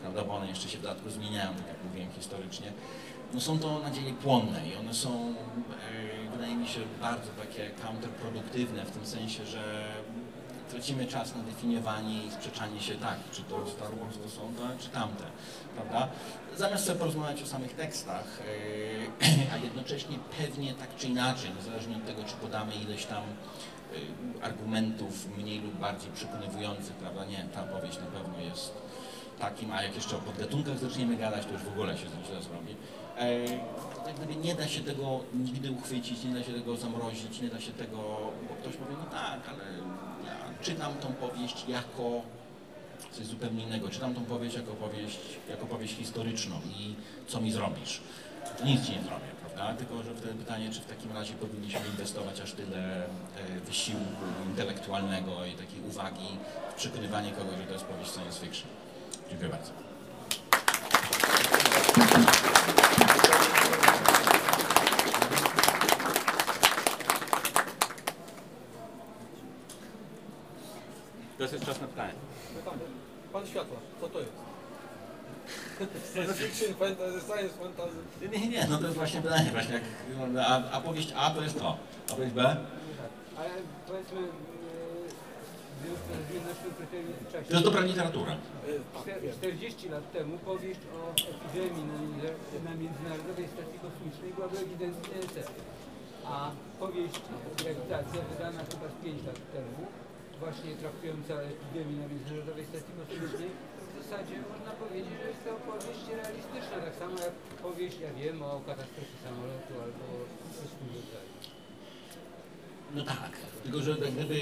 prawda, bo one jeszcze się w dodatku zmieniają, tak jak mówiłem historycznie, no są to nadzieje płonne i one są, e, wydaje mi się, bardzo takie counterproduktywne w tym sensie, że tracimy czas na definiowanie i sprzeczanie się tak, czy to Star Wars to są te, czy tamte, prawda? Zamiast sobie porozmawiać o samych tekstach, yy, a jednocześnie pewnie tak czy inaczej, niezależnie od tego, czy podamy ileś tam argumentów mniej lub bardziej przekonywujących, prawda? Nie, ta powieść na pewno jest takim, a jak jeszcze o podgatunkach zaczniemy gadać, to już w ogóle się źle zrobi. Tak gdyby nie da się tego nigdy uchwycić, nie da się tego zamrozić, nie da się tego, bo ktoś powie, no tak, ale ja czytam tą powieść jako coś zupełnie innego. Czytam tą powieść jako powieść, jako powieść historyczną i co mi zrobisz? Nic ci nie zrobię, prawda? Tylko, że wtedy pytanie, czy w takim razie powinniśmy inwestować aż tyle e, wysiłku intelektualnego i takiej uwagi w przekonywanie kogoś, że to jest powieść science fiction. Dziękuję bardzo. Teraz jest czas na pytanie. Pytanie. Pan światła, co to jest? Science fiction, fantasy, science fantasy. Nie, nie, nie, no to jest właśnie pytanie, właśnie jak, a, a powieść A to jest to, a powieść B? Powiedzmy, czasie. To jest dobra literatura. Czter- 40 lat temu powieść o epidemii na, na Międzynarodowej Stacji Kosmicznej byłaby ewidentnie esem. A powieść Grawitacja wydana chyba z 5 lat temu, właśnie traktująca o epidemii na Międzynarodowej Stacji Kosmicznej, zasadzie można powiedzieć, że jest to powieść realistyczna, tak samo jak powieść, ja wiem, o katastrofie samolotu albo coś w tym rodzaju. No tak, tylko że jak gdyby,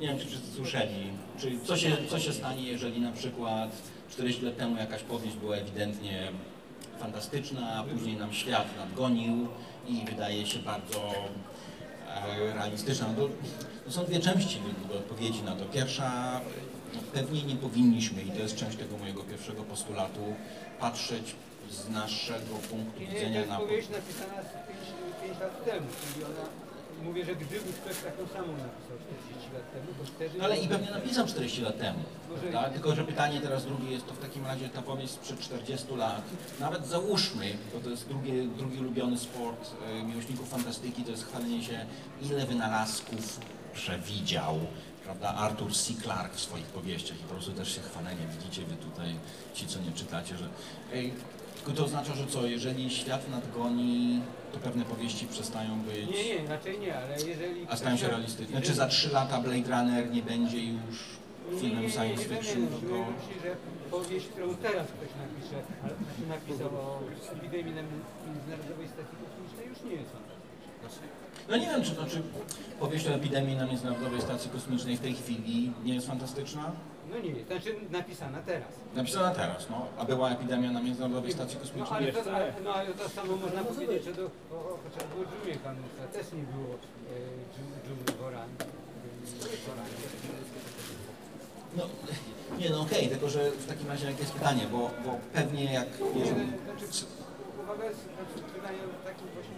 nie wiem czy wszyscy słyszeli, czy co się, co się stanie, jeżeli na przykład 40 lat temu jakaś powieść była ewidentnie fantastyczna, a później nam świat nadgonił i wydaje się bardzo e, realistyczna. No to, to są dwie części odpowiedzi na to. Pierwsza, pewnie nie powinniśmy, i to jest część tego mojego pierwszego postulatu, patrzeć z naszego punktu Nie, nie, to widzenia jest na... powieść napisana 5, lat temu, czyli ona, mówię, że gdyby ktoś taką samą napisał 40 lat temu, to wtedy... No ale i pewnie napisał 40 lat temu. Prawda? Tylko, że pytanie teraz drugie jest to w takim razie ta powieść sprzed 40 lat. Nawet załóżmy, bo to jest drugi, drugi ulubiony sport e, miłośników fantastyki, to jest chwalenie się, ile wynalazków przewidział. Prawda? Arthur C. Clarke w swoich powieściach i po prostu też się chwalenie. Widzicie wy tutaj, ci co nie czytacie, że ej, tylko to oznacza, że co, jeżeli świat nadgoni, to pewne powieści przestają być... Nie, nie, raczej nie, ale jeżeli... A stają się realistyczne. Czy za 3 lata Blade Runner nie będzie już filmem science fiction, tylko... Myślę, że powieść, którą teraz ktoś napisze, ale ktoś napisał o epidemii na Międzynarodowej Stacji Kosmicznej, już nie jest fantastyczna. No nie wiem, czy, to, czy powieść o epidemii na Międzynarodowej Stacji Kosmicznej w tej chwili nie jest fantastyczna? No nie, znaczy napisana teraz. Napisana teraz, no. A była epidemia na Międzynarodowej Stacji No Kosmicznej? ale, to, ale, no, ale to samo można powiedzieć, że do, o, o, chociażby o Dżumie Kanusa też nie było e, Dżum- Dżumy Boran. No, nie no okej, tylko że w takim razie jakie jest pytanie, bo, bo pewnie jak... Nie, Jeżeli... no, znaczy, uwaga jest, znaczy, pytanie takim właśnie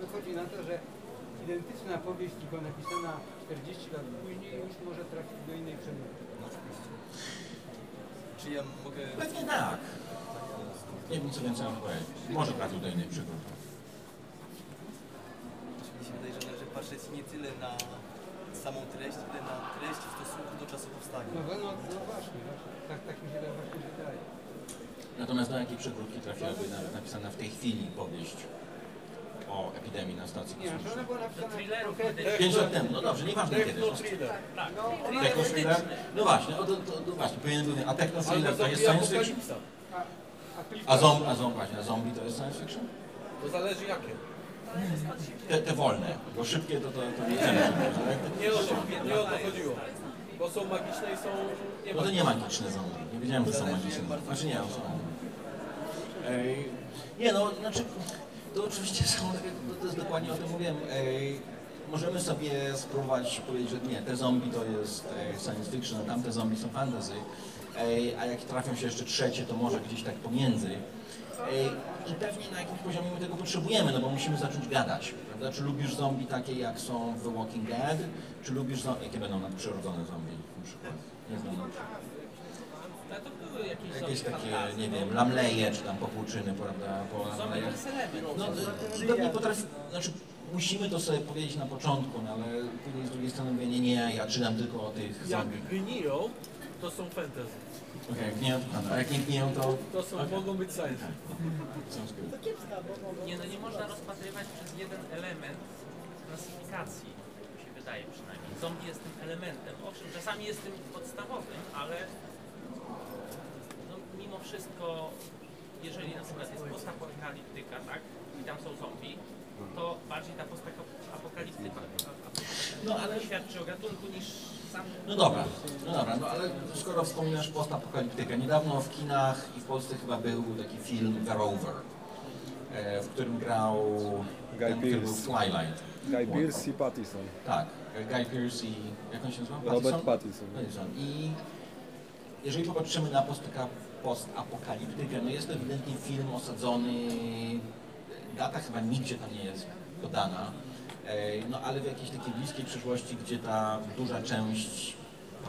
wychodzi na to, że identyczna powieść, tylko napisana 40 lat później, już może trafić do innej przemówy. Czy ja mogę... Pewnie tak. Nie wiem co więcej mam powiedzieć. Może trafił do innej przygody. Mi się wydaje, że należy patrzeć nie tyle na samą treść, ile na treść w stosunku do czasu powstania. No, no, no właśnie, właśnie. Tak, tak mi się to właśnie wydaje. Natomiast do jakiej przygródki trafiłaby na, napisana w tej chwili powieść o epidemii na Stacji Kosmicznej? thrillerów. Pięć lat temu, no dobrze, nieważne kiedy. Thriller. No, Techno thriller? No właśnie, no, to, to, to właśnie, powinien był, a techno thriller to jest science fiction? a, zombie, a zombie, właśnie, a zombie to jest science fiction? To zależy jakie. Te, te wolne, bo szybkie to, to, to nie chcemy. Nie o to, nie o to chodziło. Bo są magiczne i są nie No to nie magiczne zombie, nie wiedziałem, że są magiczne. Znaczy nie, są. Ej, nie no, znaczy, to oczywiście są, to jest dokładnie o tym mówiłem. Ej, możemy sobie spróbować powiedzieć, że nie, te zombie to jest science fiction, a tamte zombie są fantasy. Ej, a jak trafią się jeszcze trzecie, to może gdzieś tak pomiędzy. I pewnie na jakimś poziomie my tego potrzebujemy, no bo musimy zacząć gadać, prawda? Czy lubisz zombie takie jak są w The Walking Dead? Czy lubisz zombie, jakie będą nadprzyrodzone zombie na przykład? Nie znam Ale to były jakieś Jakieś takie, nie wiem, lamleje, czy tam popłuczyny, prawda, po Zombie to lamlejach. jest element. No, y, pewnie potrafi, znaczy musimy to sobie powiedzieć na początku, no ale później z drugiej strony mówię, nie, nie, ja czytam tylko o tych Jak zombie. gniją, to są fantasy. Okej, okay, gniją, a jak nie gniją, to... To są, mogą być science. Sounds good. Nie, no nie można rozpatrywać przez jeden element klasyfikacji, mi się wydaje przynajmniej. Zombie jest tym elementem. Owszem, czasami jest tym podstawowym, ale no, wszystko, jeżeli na przykład jest postapokaliptyka, tak, i tam są zombie, to bardziej ta postapokaliptyka No ale świadczy o gatunku niż sam No dobra, no dobra, no ale skoro wspominasz postapokaliptykę, niedawno w kinach i w Polsce chyba był taki film The Rover, e, w którym grał Guy ten, który był Twilight. Guy Pearce i Pattison. Tak, Guy Pearce i jak on się nazywa? Robert Pattinson. Pattinson. I jeżeli popatrzymy na post- postapokaliptykę, no jest to ewidentnie film osadzony, data chyba nigdzie tam nie jest podana, e, no ale w jakiejś takiej bliskiej przyszłości, gdzie ta duża część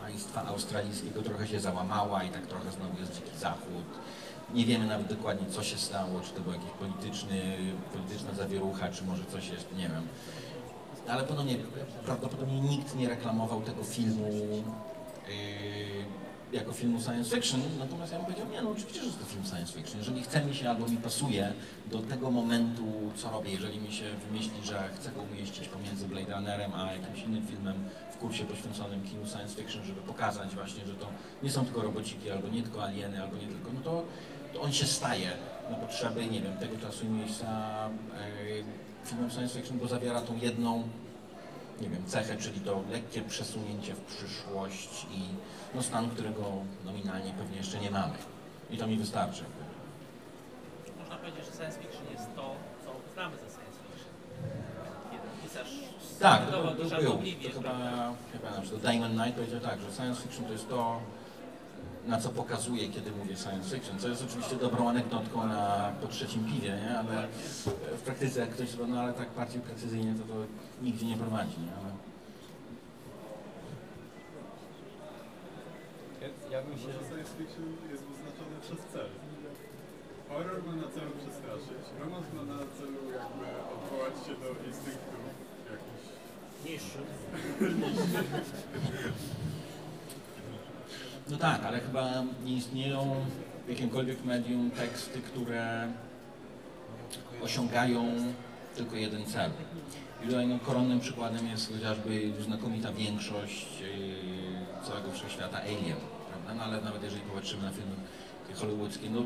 państwa australijskiego trochę się załamała i tak trochę znowu jest dziki zachód. Nie wiemy nawet dokładnie, co się stało, czy to była jakaś polityczny, polityczna zawierucha, czy może coś jeszcze, nie wiem. Ale ponownie, prawdopodobnie nikt nie reklamował tego filmu yy, jako filmu science fiction, natomiast ja bym powiedział, nie no oczywiście, że jest to film science fiction. Jeżeli chce mi się albo mi pasuje do tego momentu, co robię, jeżeli mi się wymyśli, że chcę go umieścić pomiędzy Blade Runnerem a jakimś innym filmem w kursie poświęconym kinu science fiction, żeby pokazać właśnie, że to nie są tylko robociki, albo nie tylko alieny, albo nie tylko, no to, to on się staje na potrzeby, nie wiem, tego czasu i miejsca e, filmem science fiction, bo zawiera tą jedną nie wiem, cechę, czyli to lekkie przesunięcie w przyszłość i no, stan, którego nominalnie pewnie jeszcze nie mamy. I to mi wystarczy. Można powiedzieć, że science fiction jest to, co znamy ze science fiction. Jeden pisarz Tak, to, to, to, był, to chyba, chyba na przykład Damon Knight powiedział tak, że science fiction to jest to, na co pokazuje, kiedy mówię science fiction, co jest oczywiście dobrą anegdotką na po trzecim piwie, nie? ale w praktyce jak ktoś no ale tak bardziej precyzyjnie to to nigdzie nie prowadzi. Nie? Ale... Ja, ja bym się... Może science fiction jest wyznaczony przez cel. Horror ma na celu przestraszyć, romans ma na celu jakby odwołać się do instynktów jakichś Niższy. No tak, ale chyba nie istnieją w jakimkolwiek medium teksty, które osiągają tylko jeden cel. I tutaj no, koronnym przykładem jest chociażby znakomita większość yy, całego wszechświata Alien, prawda? No ale nawet jeżeli popatrzymy na filmy hollywoodzkie, no,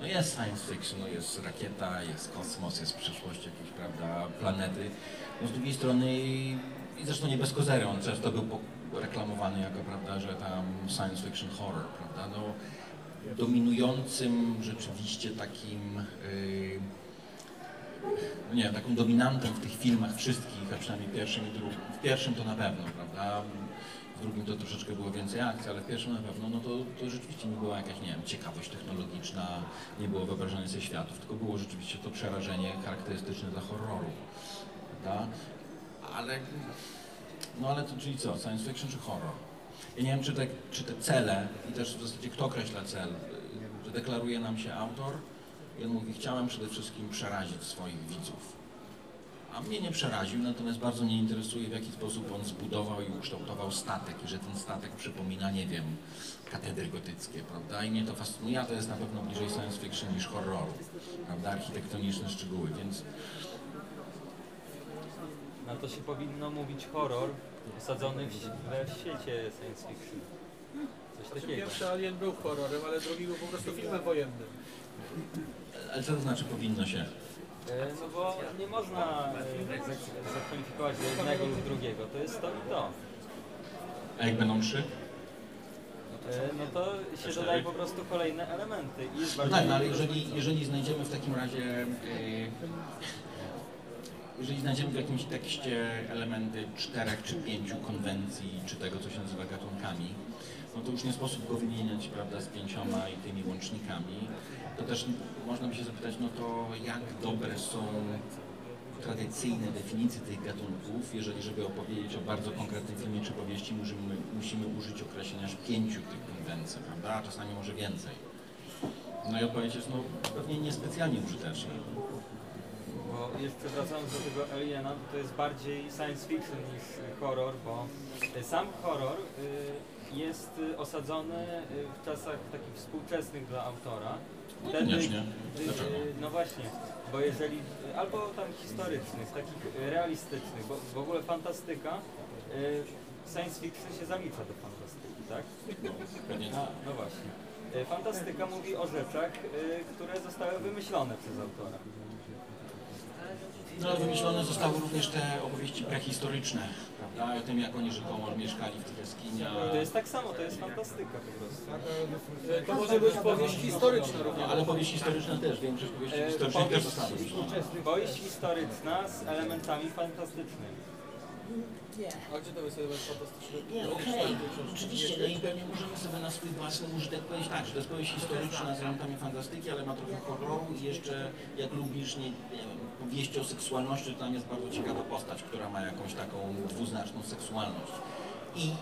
no jest science fiction, no jest rakieta, jest kosmos, jest przyszłość jakiejś, prawda, planety. No z drugiej strony, i zresztą nie bez kozery, on często był reklamowany jako, prawda, że tam science fiction horror, prawda, no dominującym rzeczywiście takim yy, no nie wiem, taką dominantem w tych filmach wszystkich, a przynajmniej pierwszym i drugim. W pierwszym to na pewno, prawda? W drugim to troszeczkę było więcej akcji, ale w pierwszym na pewno, no to, to rzeczywiście nie była jakaś, nie wiem, ciekawość technologiczna, nie było wyobrażenia sobie światów, tylko było rzeczywiście to przerażenie charakterystyczne dla horroru, prawda? Ale, no ale to czyli co, science fiction czy horror? Ja nie wiem, czy te, czy te cele i też w zasadzie kto określa cel, że deklaruje nam się autor, i on mówi, chciałem przede wszystkim przerazić swoich widzów. A mnie nie przeraził, natomiast bardzo mnie interesuje, w jaki sposób on zbudował i ukształtował statek i że ten statek przypomina, nie wiem, katedry gotyckie, prawda? I mnie to fascynuje, a to jest na pewno bliżej science fiction niż horroru, prawda? Architektoniczne szczegóły, więc No to się powinno mówić horror osadzony w, we świecie science fiction. Coś Znaczy, takiego. pierwszy Alien był horrorem, ale drugi był po prostu filmem wojennym. ale co to znaczy powinno się? E, No bo nie można e, zak- zakwalifikować do jednego lub drugiego. To jest to i to. A jak będą trzy? E, No to się dodaje po prostu kolejne elementy. I jest No tak, no ale jeżeli, jeżeli znajdziemy w takim razie, yy, jeżeli znajdziemy w jakimś tekście elementy czterech czy pięciu konwencji, czy tego, co się nazywa gatunkami, no to już nie sposób go wymieniać, prawda, z pięcioma i tymi łącznikami. To też można by się zapytać, no to jak dobre są tradycyjne definicje tych gatunków, jeżeli żeby opowiedzieć o bardzo konkretnym filmie czy powieści, musimy, musimy użyć określenia aż pięciu tych konwencji, prawda, a czasami może więcej. No i odpowiedź jest no, pewnie niespecjalnie użyteczna. Bo jeszcze wracając do tego Aliena, to jest bardziej science fiction niż horror, bo sam horror y, jest osadzony w czasach takich współczesnych dla autora. Niekoniecznie. y, Dlaczego? No właśnie, bo jeżeli, albo tam historycznych, takich realistycznych, bo w ogóle fantastyka, y, science fiction się zalicza do fantastyki, tak? Pewnie No, no właśnie. Y, Fantastyka mówi o rzeczach, które zostały wymyślone przez autora. No wymyślone zostały również te opowieści prehistoryczne, prawda? O tym, jak oni rzekomo mieszkali w tych jaskiniach. To jest tak samo, to jest fantastyka po prostu. E, To może być powieść historyczna również. No, ale powieść historyczna też, większość powieści E, historycznych też powieść. Powieść historyczna z elementami fantastycznymi. Nie. A gdzie to jest element fantastyczny? Nie, okej, oczywiście, no i pewnie możemy sobie na swój własny użytek powiedzieć tak, że to jest powieść historyczna z elementami fantastyki, ale ma trochę horroru i jeszcze, jak lubisz, nie, nie wiem, powieści o seksualności, to tam jest bardzo ciekawa postać, która ma jakąś taką dwuznaczną seksualność. I, i,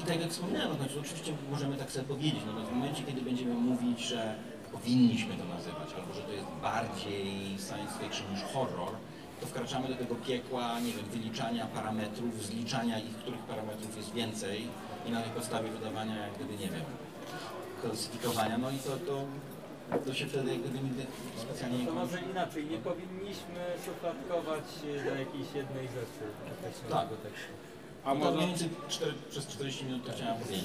i tak jak wspominałem, no, to oczywiście możemy tak sobie powiedzieć, no, w momencie, kiedy będziemy mówić, że powinniśmy to nazywać, albo że to jest bardziej science fiction niż horror, to wkraczamy do tego piekła, nie wiem, wyliczania parametrów, zliczania ich, których parametrów jest więcej i na tej podstawie wydawania, jak gdyby, nie wiem, klasyfikowania, no i to, to, to się wtedy jak gdyby nigdy specjalnie nie To może inaczej, nie powinniśmy szufladkować do jakiejś jednej rzeczy Tak. tekstu. A No to może, mniej więcej cztery, przez 40 minut to chciałem powiedzieć.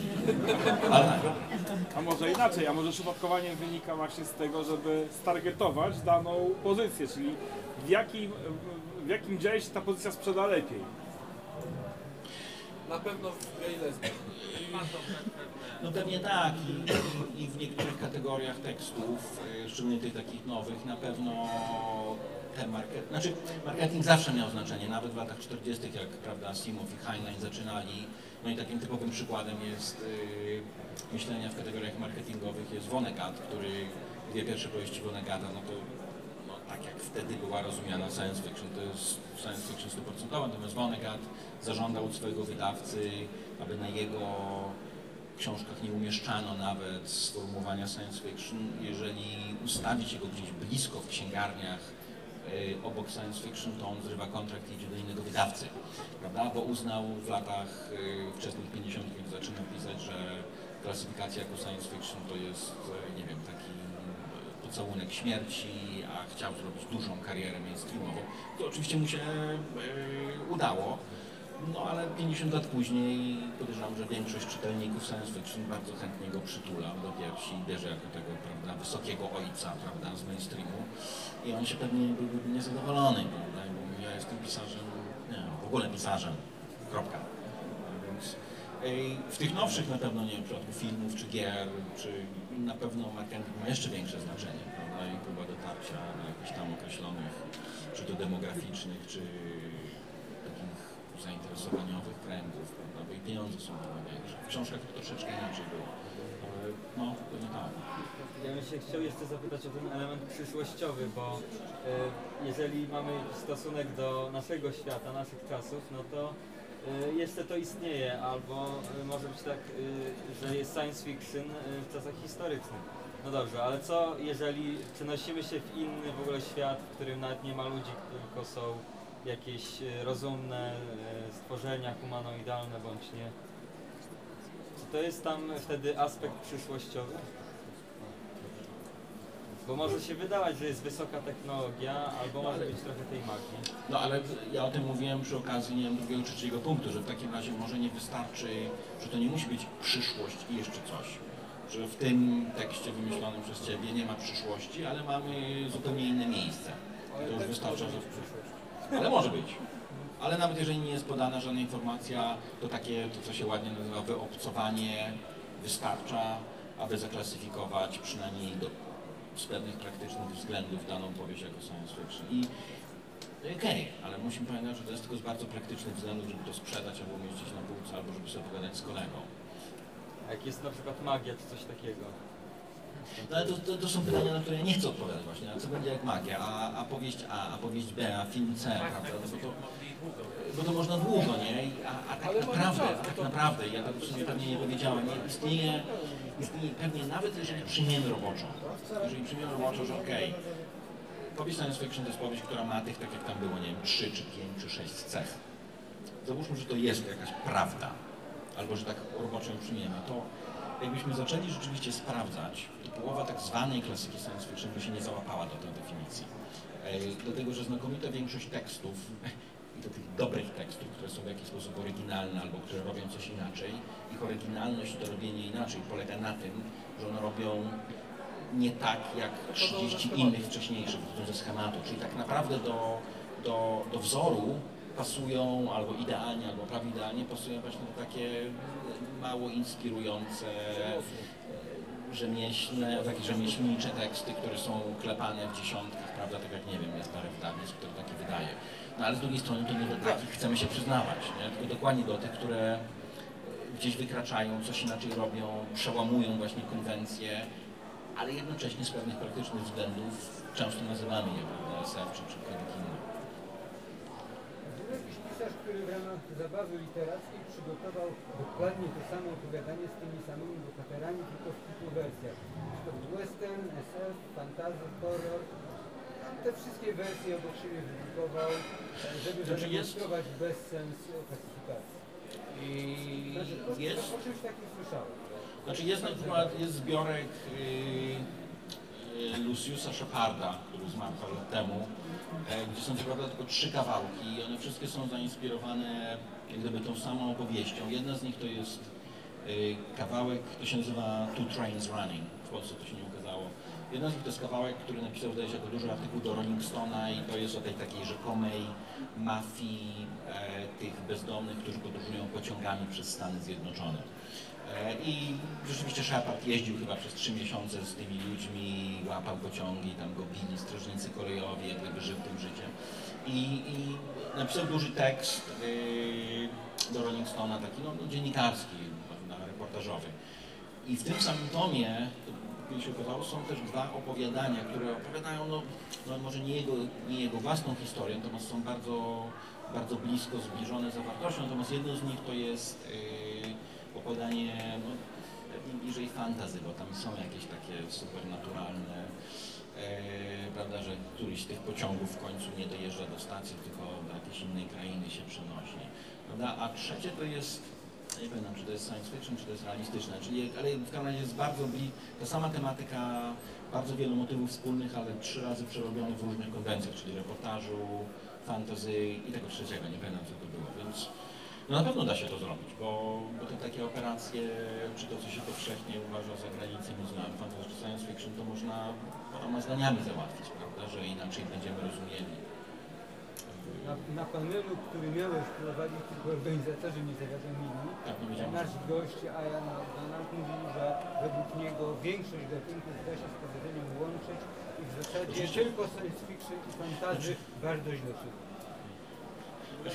Ale tak. a może inaczej, a może przypadkowanie wynika właśnie z tego, żeby stargetować daną pozycję, czyli w jakim, w jakim dzieje się ta pozycja sprzeda lepiej. Na pewno w gay No pewnie tak I, i w niektórych kategoriach tekstów, y, szczególnie tych takich nowych, na pewno ten market, znaczy marketing zawsze miał znaczenie, nawet w latach 40., jak prawda Simow i Heinlein zaczynali, no i takim typowym przykładem jest y, myślenia w kategoriach marketingowych jest Vonnegut, który dwie pierwsze powieści Vonnegutta, no to tak jak wtedy była rozumiana science fiction, to jest science fiction 100%, natomiast Vonnegut zażądał od swojego wydawcy, aby na jego książkach nie umieszczano nawet sformułowania science fiction, jeżeli ustawić go gdzieś blisko w księgarniach y, obok science fiction, to on zrywa kontrakt i idzie do innego wydawcy, prawda? Bo uznał w latach y, wczesnych 50., kiedy zaczynał pisać, że klasyfikacja jako science fiction to jest, y, nie wiem, taki pocałunek śmierci, a chciał zrobić dużą karierę mainstreamową. To oczywiście mu się y, udało. No ale 50 lat później podejrzewam, że większość czytelników science fiction bardzo chętnie go przytula do piersi i bierze jako tego, prawda, wysokiego ojca, prawda, z mainstreamu. I on się pewnie byłby niezadowolony, prawda, bo ja jestem pisarzem, nie w ogóle pisarzem, kropka. W tych nowszych na pewno, nie wiem, w przypadku filmów czy gier, czy na pewno marketing ma jeszcze większe znaczenie, prawda, i próba dotarcia do jakichś tam określonych, czy to demograficznych, czy takich zainteresowaniowych kręgów, prawda, bo i pieniądze są chyba większe. W książkach to troszeczkę inaczej było. No, pewnie tak. Ja bym się chciał jeszcze zapytać o ten element przyszłościowy, bo e, jeżeli mamy stosunek do naszego świata, naszych czasów, no to jeszcze to istnieje, albo e, może być tak, e, że jest science fiction e, w czasach historycznych. No dobrze, ale co jeżeli przenosimy się w inny w ogóle świat, w którym nawet nie ma ludzi, tylko są jakieś e, rozumne e, stworzenia humanoidalne bądź nie? Czy to jest tam wtedy aspekt przyszłościowy? Bo może się wydawać, że jest wysoka technologia, albo może być trochę tej magii. No ale ja o tym mówiłem przy okazji, nie wiem, drugiego czy trzeciego punktu, że w takim razie może nie wystarczy, że to nie musi być przyszłość i jeszcze coś. Że w tym tekście wymyślonym przez Ciebie nie ma przyszłości, ale mamy zupełnie inne miejsce. I to już wystarcza, że Ale może być. Ale nawet jeżeli nie jest podana żadna informacja, to takie, to co się ładnie nazywa wyobcowanie wystarcza, aby zaklasyfikować przynajmniej do, z pewnych praktycznych względów daną powieść jako science fiction. I okej, ale musimy pamiętać, że to jest tylko z bardzo praktycznych względów, żeby to sprzedać albo umieścić na półce, albo żeby sobie pogadać z kolegą. A Jak jest na przykład magia czy coś takiego. No ale to, to, to są pytania, na które ja nie chcę odpowiadać właśnie. A co będzie jak magia? A, a powieść A, a powieść B, a film C, tak, prawda? tak, No bo to, bo to można długo, nie? A, a tak naprawdę, tak to- naprawdę, ja tak w sumie pewnie nie powiedziałem, nie? Istnieje, istnieje pewnie, nawet jeżeli przyjmiemy roboczą, jeżeli przyjmiemy roboczą, że okej, powieść science fiction to jest powieść, która ma tych, tak jak tam było, nie wiem, 3 czy 5 czy 6 cech. Załóżmy, że to jest jakaś prawda, albo że tak roboczo ją przyjmiemy, to jakbyśmy zaczęli rzeczywiście sprawdzać, to połowa tak zwanej klasyki science fiction by się nie załapała do tej definicji. Dlatego, że znakomita większość tekstów, i to tych dobrych tekstów, które są w jakiś sposób oryginalne albo które robią coś inaczej, ich oryginalność to robienie inaczej polega na tym, że one robią nie tak jak 30 innych wcześniejszych, ze schematu, czyli tak naprawdę do, do, do wzoru pasują albo idealnie, albo prawie idealnie pasują właśnie takie mało inspirujące rzemieślne, takie rzemieślnicze teksty, które są klepane w dziesiątkach, prawda, tak jak nie wiem, jest parę wydawnictw, które takie wydaje. No ale z drugiej strony to nie do takich chcemy się przyznawać, nie? tylko dokładnie do tych, które gdzieś wykraczają, coś inaczej robią, przełamują właśnie konwencje, ale jednocześnie z pewnych praktycznych względów często nazywamy je prawda, SF czy inny. Był jakiś pisarz, który w ramach zabawy literackiej przygotował dokładnie to samo opowiadanie z tymi samymi bohaterami, tylko w kilku wersjach. To był western, SF, fantasy, horror. Te wszystkie wersje obok siebie wypublikował, żeby Znaczy jest- zademonstrować bezsens klasyfikacji. I Znaczy, jest O czymś takim słyszałem. Znaczy jest na przykład jest zbiorek yy, Luciusa Sheparda, który zmarł parę lat temu, e, gdzie są co prawda tylko trzy kawałki i one wszystkie są zainspirowane jak gdyby tą samą opowieścią. Jedna z nich to jest yy, kawałek, to się nazywa Two Trains Running, w Polsce to się nie ukazało. Jedna z nich to jest kawałek, który napisał zdaje się jako duży artykuł do Rolling Stone'a i to jest o tej takiej rzekomej mafii e, tych bezdomnych, którzy podróżują pociągami przez Stany Zjednoczone. E, I rzeczywiście Shepard jeździł chyba przez trzy miesiące z tymi ludźmi, łapał pociągi, tam go bili strażnicy kolejowi, jak gdyby żył tym życiem. I, i napisał duży tekst yy, do Rolling Stone'a, taki no, no, dziennikarski, reportażowy. I w tym samym tomie, się są też dwa opowiadania, które opowiadają, no, no może nie jego, nie jego własną historię, natomiast są bardzo, bardzo blisko zbliżone zawartością, natomiast jedno z nich to jest yy, opowiadanie no, bliżej fantazy, bo tam są jakieś takie supernaturalne, e, prawda, że któryś z tych pociągów w końcu nie dojeżdża do stacji, tylko do jakiejś innej krainy się przenosi, prawda, a trzecie to jest, nie pamiętam, czy to jest science fiction, czy to jest realistyczne, czyli, ale w każdym razie jest bardzo bli, ta sama tematyka, bardzo wielu motywów wspólnych, ale trzy razy przerobionych w różnych konwencjach, czyli reportażu, fantasy i tego trzeciego, nie pamiętam co to było, więc no na pewno da się to zrobić, bo, bo te takie operacje, czy to, co się powszechnie uważa za granicę między fantasy czy science fiction, to można paroma zdaniami załatwić, prawda, że inaczej będziemy rozumieli. Na, na panelu, który miałeś prowadzić, tylko organizatorzy mnie zawiadomili, Tak, nie wiedziałem. nasz gość Ian Donald mówił, że według niego większość gatunków da się z powodzeniem łączyć i w zasadzie Oczywiście. tylko science fiction i fantazy bardzo źle czyta.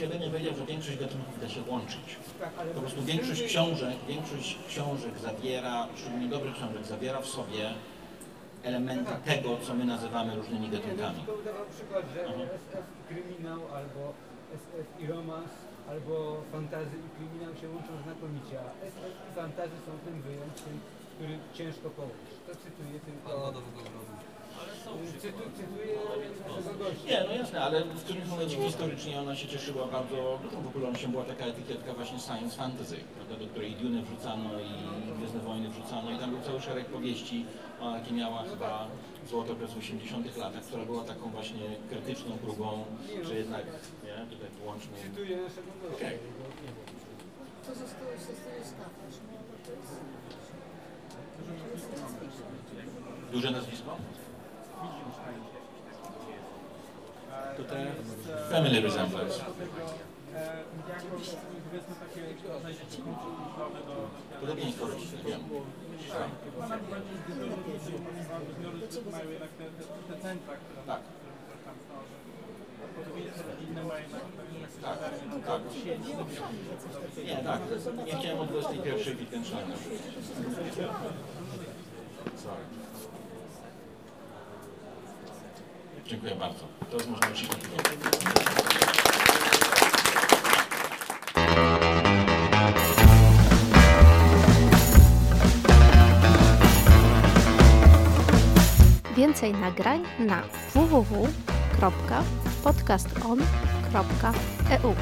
Ja bym nie powiedział, że większość gatunków da się łączyć. Tak, ale Po prostu większość że- książek, większość książek zawiera, szczególnie dobrych książek, zawiera w sobie elementy tego, co my nazywamy różnymi gatunkami. tylko udawał przykład, że Mhm. SF i kryminał, albo SF i romans, albo fantazy i kryminał się łączą znakomicie, a SF i fantazy są tym wyjątkiem, który ciężko połączyć. To cytuję tylko... Są Cytu, Nie, no jasne, ale w którymś momencie historycznie ona się cieszyła bardzo dużą popularnością. Była taka etykietka właśnie science fantasy, prawda, do której Dune wrzucano i Gwiezdne Wojny wrzucano i tam był cały szereg powieści, ona jakie miała chyba złotokres w 80 latach, która była taką właśnie krytyczną próbą, że jednak, nie, tutaj połączmy. Cytuję. Okej. To zostało no jest... Duże nazwisko? Tak. tam są, że podobieństwo mają jednak Tak, tak. sieci. Nie, tak. Nie chciałem o 21 Wittgensteina Sorry. Dziękuję bardzo. Teraz można uczyć Więcej nagrań na www.podcaston.eu